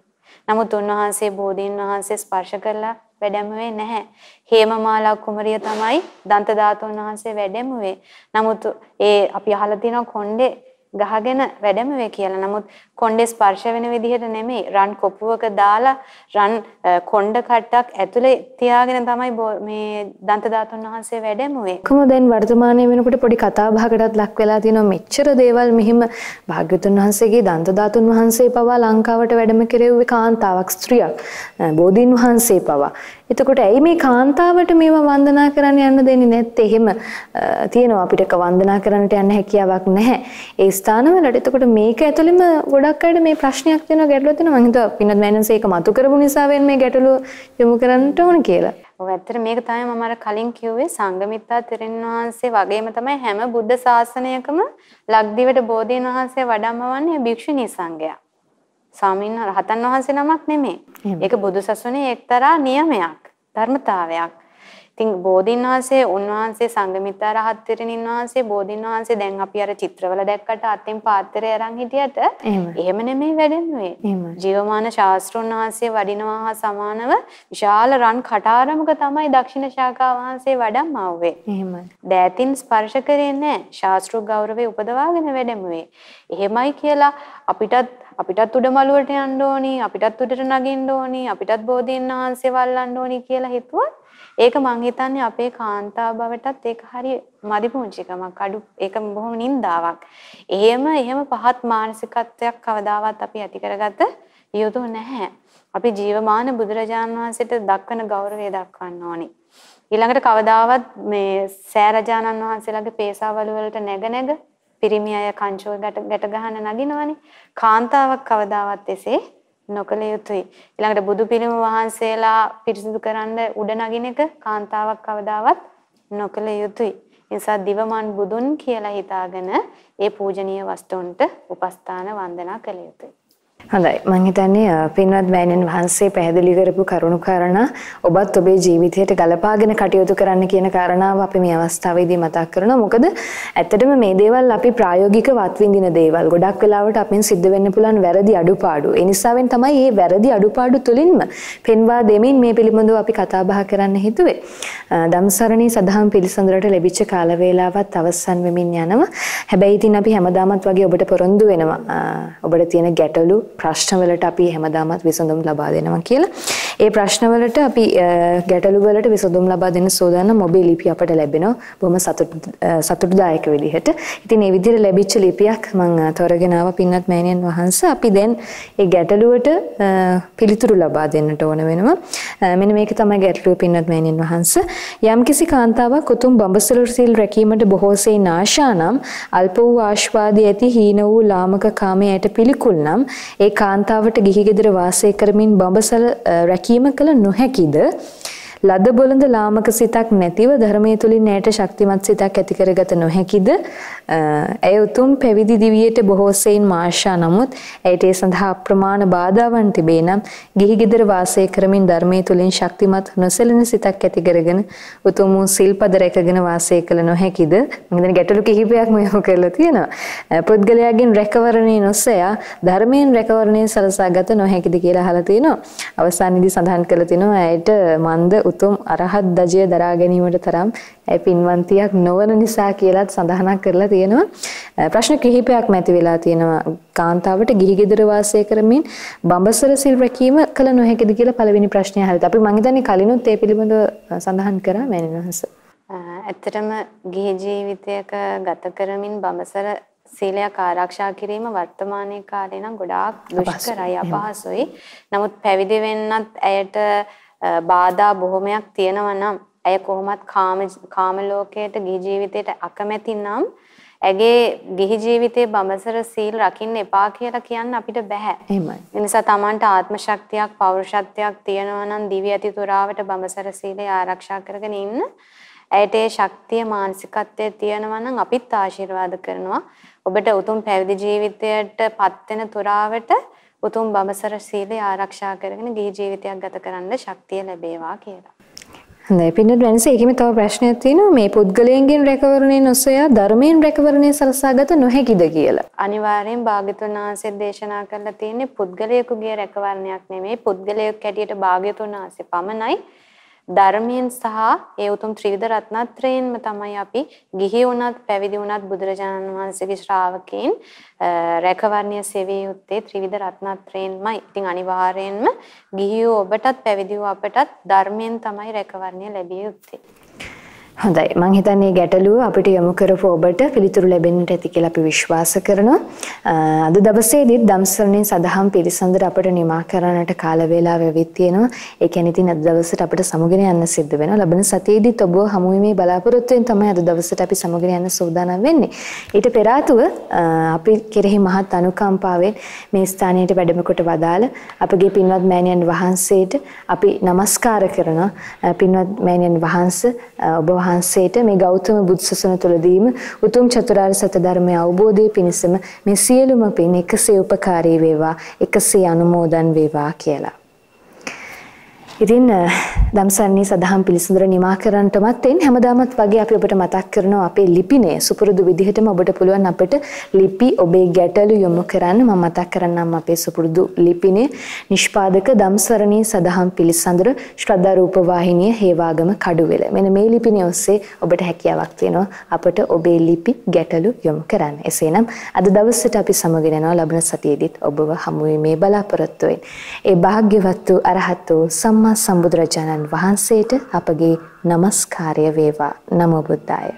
නමුත් උන්වහන්සේ බෝධීන් වහන්සේ ස්පර්ශ කළා වැඩැමුවේ නැහැ. හේමමාලා කුමරිය තමයි දන්ත ධාතුන් වහන්සේ වැඩැමුවේ. නමුත් ඒ අපි අහලා තියෙන කොණ්ඩේ ගහගෙන වැඩමුවේ කියලා. නමුත් කොණ්ඩේ ස්පර්ශ වෙන විදිහට නෙමෙයි. රන් කොපුවක දාලා රන් කොණ්ඩ කට්ටක් ඇතුලේ තියාගෙන තමයි මේ දන්ත ධාතුන් වහන්සේ වැඩමුවේ. කොහොම දැන් වර්තමානයේ වෙනකොට පොඩි කතා බහකටත් ලක් වෙලා තියෙනවා මෙච්චර දේවල් මෙහිම භාග්‍යතුන් වහන්සේගේ දන්ත ධාතුන් වහන්සේ පවා ලංකාවට වැඩම කෙරෙව්වේ කාන්තාවක් ස්ත්‍රියක්. බෝධීන් වහන්සේ පවා. එතකොට ඇයි මේ කාන්තාවට මේවා වන්දනා කරන්න යන්න දෙන්නේ නැත්තේ? එහෙම තියෙනවා අපිට වන්දනා කරන්නට යන්න හැකියාවක් නැහැ. ඒ ස්ථානවලට එතකොට මේක ඇතුළෙම ගොඩක් අයට මේ ප්‍රශ්නයක් තියෙනවා ගැටලුවක් තියෙනවා. මම හිතුවා පින්නත් මෑනන්ස් ඒක මතු කරපු නිසා වෙන මේ ගැටලුව යොමු කරන්නට ඕන කියලා. ඔව් ඇත්තට මේක තමයි මම අර කලින් කිව්වේ සංඝමිත්තා තෙරණ වහන්සේ වගේම තමයි හැම බුද්ධ ශාසනයකම ලක්දිවට බෝධීන් වහන්සේ වඩම්මවන්නේ භික්ෂුණී සංඝයා. ස්වාමීන් රහතන් වහන්සේ නමක් නෙමෙයි. ඒක බුදුසසුනේ එක්තරා නියමයක්, ධර්මතාවයක්. ඉතින් බෝධීන් වහන්සේ උන්වහන්සේ සංගමිත්තා රහත් තෙරණින් වහන්සේ බෝධීන් වහන්සේ දැන් අපි අර චිත්‍රවල දැක්කට අතින් පාත්‍රය අරන් හිටියට එහෙම නෙමෙයි වැඩෙන්නේ. ජීවමාන ශාස්ත්‍රුන් වහන්සේ වඩිනවා හා සමානව විශාල රන් කටාරමක තමයි දක්ෂිණ ශාඛා වහන්සේ වඩම්මව්වේ. එහෙමයි. දෑතින් ස්පර්ශ කරේ නැහැ. ශාස්ත්‍රු ගෞරවේ උපදවාගෙන වැඩමුවේ. එහෙමයි කියලා අපිටත් අපිටත් උඩ මළුවට යන්න ඕනි අපිටත් උඩට නගින්න ඕනි අපිටත් බෝධීන් වහන්සේ වල්ලන්න ඕනි කියලා හිතුවොත් ඒක මං හිතන්නේ අපේ කාන්තා බවටත් ඒක හරි මදි පුංචිකමක් අඩු ඒක බොහොම නින්දාවක්. එහෙම එහෙම පහත් මානසිකත්වයක් කවදාවත් අපි ඇති කරගත යුතු නැහැ. අපි ජීවමාන බුදුරජාණන් වහන්සේට දක්වන ගෞරවය දක්වන්න ඕනි. ඊළඟට කවදාවත් මේ සෑරජානන් වහන්සේලාගේ පේසාවල වලට නැග නැග පිරිමි අය කංචෝ ගැට ගැට ගහන නගිනවනේ. කාන්තාවක් කවදාවත් එසේ නොකළ යුතුයි. ඊළඟට බුදු පිළිම වහන්සේලා පිරිසිදු කරන්න උඩ නගින එක කාන්තාවක් කවදාවත් නොකළ යුතුයි. නිසා දිවමන් බුදුන් කියලා හිතාගෙන ඒ පූජනීය වස්තුන්ට උපස්ථාන වන්දනා කළ යුතුයි. හොඳයි. මම හිතන්නේ පින්වත් මෑණියන් වහන්සේ පැහැදිලි කරපු කරුණු කාරණා ඔබත් ඔබේ ජීවිතයට ගලපාගෙන කටයුතු කරන්න කියන කාරණාව අපි මේ අවස්ථාවේදී මතක් කරනවා. මොකද ඇත්තටම මේ දේවල් අපි ප්‍රායෝගිකව අත්විඳින දේවල්. ගොඩක් වෙලාවට අපෙන් සිද්ධ වෙන්න පුළුවන් වැරදි අඩුපාඩු. ඒ නිසාවෙන් තමයි මේ වැරදි අඩුපාඩු තුලින්ම පෙන්වා දෙමින් මේ පිළිබඳව අපි කතා බහ කරන්න හිතුවේ. ධම්සරණී සදහම් පිළිසඳරට ලැබිච්ච කාල වේලාවත් අවසන් වෙමින් යනවා. හැබැයි ඉතින් අපි හැමදාමත් වගේ ඔබට පොරොන්දු වෙනවා. ඔබට තියෙන ගැටලු ප්‍රශ්නවලට අපි හැමදාමත් විසඳුම් ලබා දෙනවා කියලා. ඒ ප්‍රශ්නවලට අපි ගැටලු වලට විසඳුම් ලබා දෙන්න සූදානම් මොබිල් ලිපි අපට ලැබෙනවා. බොහොම සතුටුදායක විදිහට. ඉතින් මේ විදිහට ලැබිච්ච ලිපියක් මම තෝරගෙන ආව පින්වත් මෑණියන් වහන්සේ. අපි දැන් ඒ ගැටලුවට පිළිතුරු ලබා දෙන්නට ඕන වෙනවා. මෙන්න මේක තමයි ගැටලුව පින්වත් මෑණියන් වහන්සේ. යම්කිසි කාන්තාවක් උතුම් බඹසලු සීල් රැකීමට බොහෝසේ නාශා නම් අල්ප වූ ආශාවාදී ඇති හීන වූ ලාමක කාමයට පිළිකුල් නම් ඒ කාන්තාවට ගිහි ගෙදර වාසය කරමින් බඹසල රැකීම කළ නොහැකිද? ලද බොළඳ ලාමක සිතක් නැතිව ධර්මයේ තුලින් ඇයට ශක්තිමත් සිතක් ඇති කරගත නොහැකිද? ඇය උතුම් පැවිදි දිවියට බොහෝ සෙයින් මාෂා නමුත් ඇයට ඒ සඳහා අප්‍රමාණ බාධාවන් තිබේ නම් ගිහි ගෙදර වාසය කරමින් ධර්මයේ තුලින් ශක්තිමත් නොසැලෙන සිතක් ඇති කරගෙන උතුම් වූ සිල්පද රැකගෙන වාසය කළ නොහැකිද? මම හිතන්නේ ගැටලු කිහිපයක්ම යොමු කරලා තියෙනවා. පුද්ගලයාගෙන් රැකවරණේ නොසයා ධර්මයෙන් රැකවරණේ සලසාගත නොහැකිද කියලා අහලා තියෙනවා. අවසානයේදී සඳහන් කරලා තිනවා ඇයට මන්ද උතුම් අරහත් දජය දරා ගැනීමට තරම් ඇය පින්වන්තියක් නොවන නිසා කියලාත් සඳහනක් කරලා තියෙනවා. ප්‍රශ්න කිහිපයක් ඇති වෙලා තියෙනවා. කාන්තාවට ගිහි ගෙදර වාසය කරමින් බඹසර සිල් රැකීම කළ නොහැකිද කියලා පළවෙනි ප්‍රශ්නය අහලා. අපි මං හිතන්නේ කලිනුත් ඒ පිළිබඳව සඳහන් කරා මෑණියන් වහන්සේ. ඇත්තටම ගිහි ජීවිතයක ගත කරමින් බඹසර සීලයක් ආරක්ෂා කිරීම වර්තමානයේ කාලේ නම් ගොඩාක් දුෂ්කරයි අපහසුයි. නමුත් පැවිදි වෙන්නත් ඇයට බාධා බොහොමයක් තියෙනවා නම් ඇය කොහොමත් කාම කාම ලෝකයට ගිහි ජීවිතයට අකමැති නම් ඇගේ ගිහි ජීවිතයේ බඹසර සීල් රකින්න එපා කියලා කියන්න අපිට බෑ. එහෙමයි. ඒ නිසා Tamanට ආත්ම ශක්තියක් පෞරුෂත්වයක් තියෙනවා නම් දිව්‍ය අති තුරාවට බඹසර සීලය ආරක්ෂා කරගෙන ඉන්න. ඇයට ඒ ශක්තිය මානසිකත්වයේ තියෙනවා නම් අපිත් ආශිර්වාද කරනවා. ඔබට උතුම් පැවිදි ජීවිතයට පත් වෙන තුරාවට උතුම් බඹසර සීලය ආරක්ෂා කරගෙන ගිහි ජීවිතයක් ගත කරන්න ශක්තිය ලැබේවා කියලා. හොඳයි පින්නට වෙනස ඒකෙම තව ප්‍රශ්නයක් තියෙනවා මේ පුද්ගලයන්ගෙන් රැකවරණය නොසොයා ධර්මයෙන් රැකවරණය සලසාගත නොහැකිද කියලා. අනිවාර්යෙන් භාග්‍යතුන් වහන්සේ දේශනා කරලා තියෙන්නේ පුද්ගලයෙකුගේ රැකවරණයක් නෙමෙයි පුද්ගලයෙක් හැටියට භාග්‍යතුන් වහන්සේ පමණයි ධර්මයෙන් සහ ඒ උතුම් ත්‍රිවිධ රත්නත්‍රයෙන්ම තමයි අපි ගිහි වුණත් පැවිදි වුණත් බුදුරජාණන් වහන්සේගේ ශ්‍රාවකයන් රැකවරණය සෙවිය යුත්තේ ත්‍රිවිධ රත්නත්‍රයෙන්මයි. ඉතින් අනිවාර්යයෙන්ම ගිහියෝ ඔබටත් පැවිදිව අපටත් ධර්මයෙන් තමයි රැකවරණය ලැබිය යුත්තේ. හොඳයි මං හිතන්නේ ගැටලුව අපිට යොමු කරපු ඔබට පිළිතුරු ලැබෙන්නට ඇති කියලා අපි විශ්වාස කරනවා. අද දවසේදීත් ධම්සරණේ සදහම් පිළිසඳර අපිට නිමා කරන්නට කාල වේලාව වෙවිත් තියෙනවා. ඒ කියන්නේ ඉතින් අද දවසට අපිට සමුගෙන යන්න සිද්ධ වෙනවා. ලබන සතියේදීත් ඔබව හමු වීමේ බලාපොරොත්තුවෙන් තමයි අද දවසට අපි සමුගෙන යන්න සූදානම් වෙන්නේ. ඊට පෙර අපි කෙරෙහි මහත් අනුකම්පාවෙන් මේ ස්ථානයට වැඩම කොට වදාළ අපගේ පින්වත් මෑණියන් වහන්සේට අපි নমස්කාර කරනවා. පින්වත් මෑණියන් වහන්සේ ඔබ වහන්සේට මේ ගෞතම බුදුසසුන තුළදීම උතුම් චතුරාර්ය සත්‍ය ධර්මය අවබෝධයේ පිණසම මේ සියලුම පින් එකසේ උපකාරී වේවා එකසේ අනුමෝදන් වේවා කියලා. ඉතින් දම්සන්නේ සදහම් පිළිසඳර නිමා කරන්නටමත් එන් හැමදාමත් වගේ අපි ඔබට මතක් කරනවා අපේ ලිපිනේ. සුපුරුදු විදිහටම ඔබට පුළුවන් අපිට ලිපි ඔබේ ගැටලු යොමු කරන්න මම මතක් කරන්නම් අපේ සුපුරුදු ලිපිනේ. නිෂ්පාදක දම්සරණී සදහම් පිළිසඳර ශ්‍රද්ධා රූප වාහිනිය හේවාගම කඩුවෙල. මෙන්න මේ ලිපිනේ ඔස්සේ ඔබට හැකියාවක් තියෙනවා අපට ඔබේ ලිපි ගැටලු යොමු කරන්න. එසේනම් අද දවසට අපි සමගින් යනවා ලබන සතියේදීත් ඔබව හමු වීමේ බලාපොරොත්තු ඒ භාග්‍යවත් වූ අරහත් වූ සම්මා සම්බුදුරජාණන් වහන්සේට අපගේ নমස්කාරය වේවා. නමෝ බුද්දාය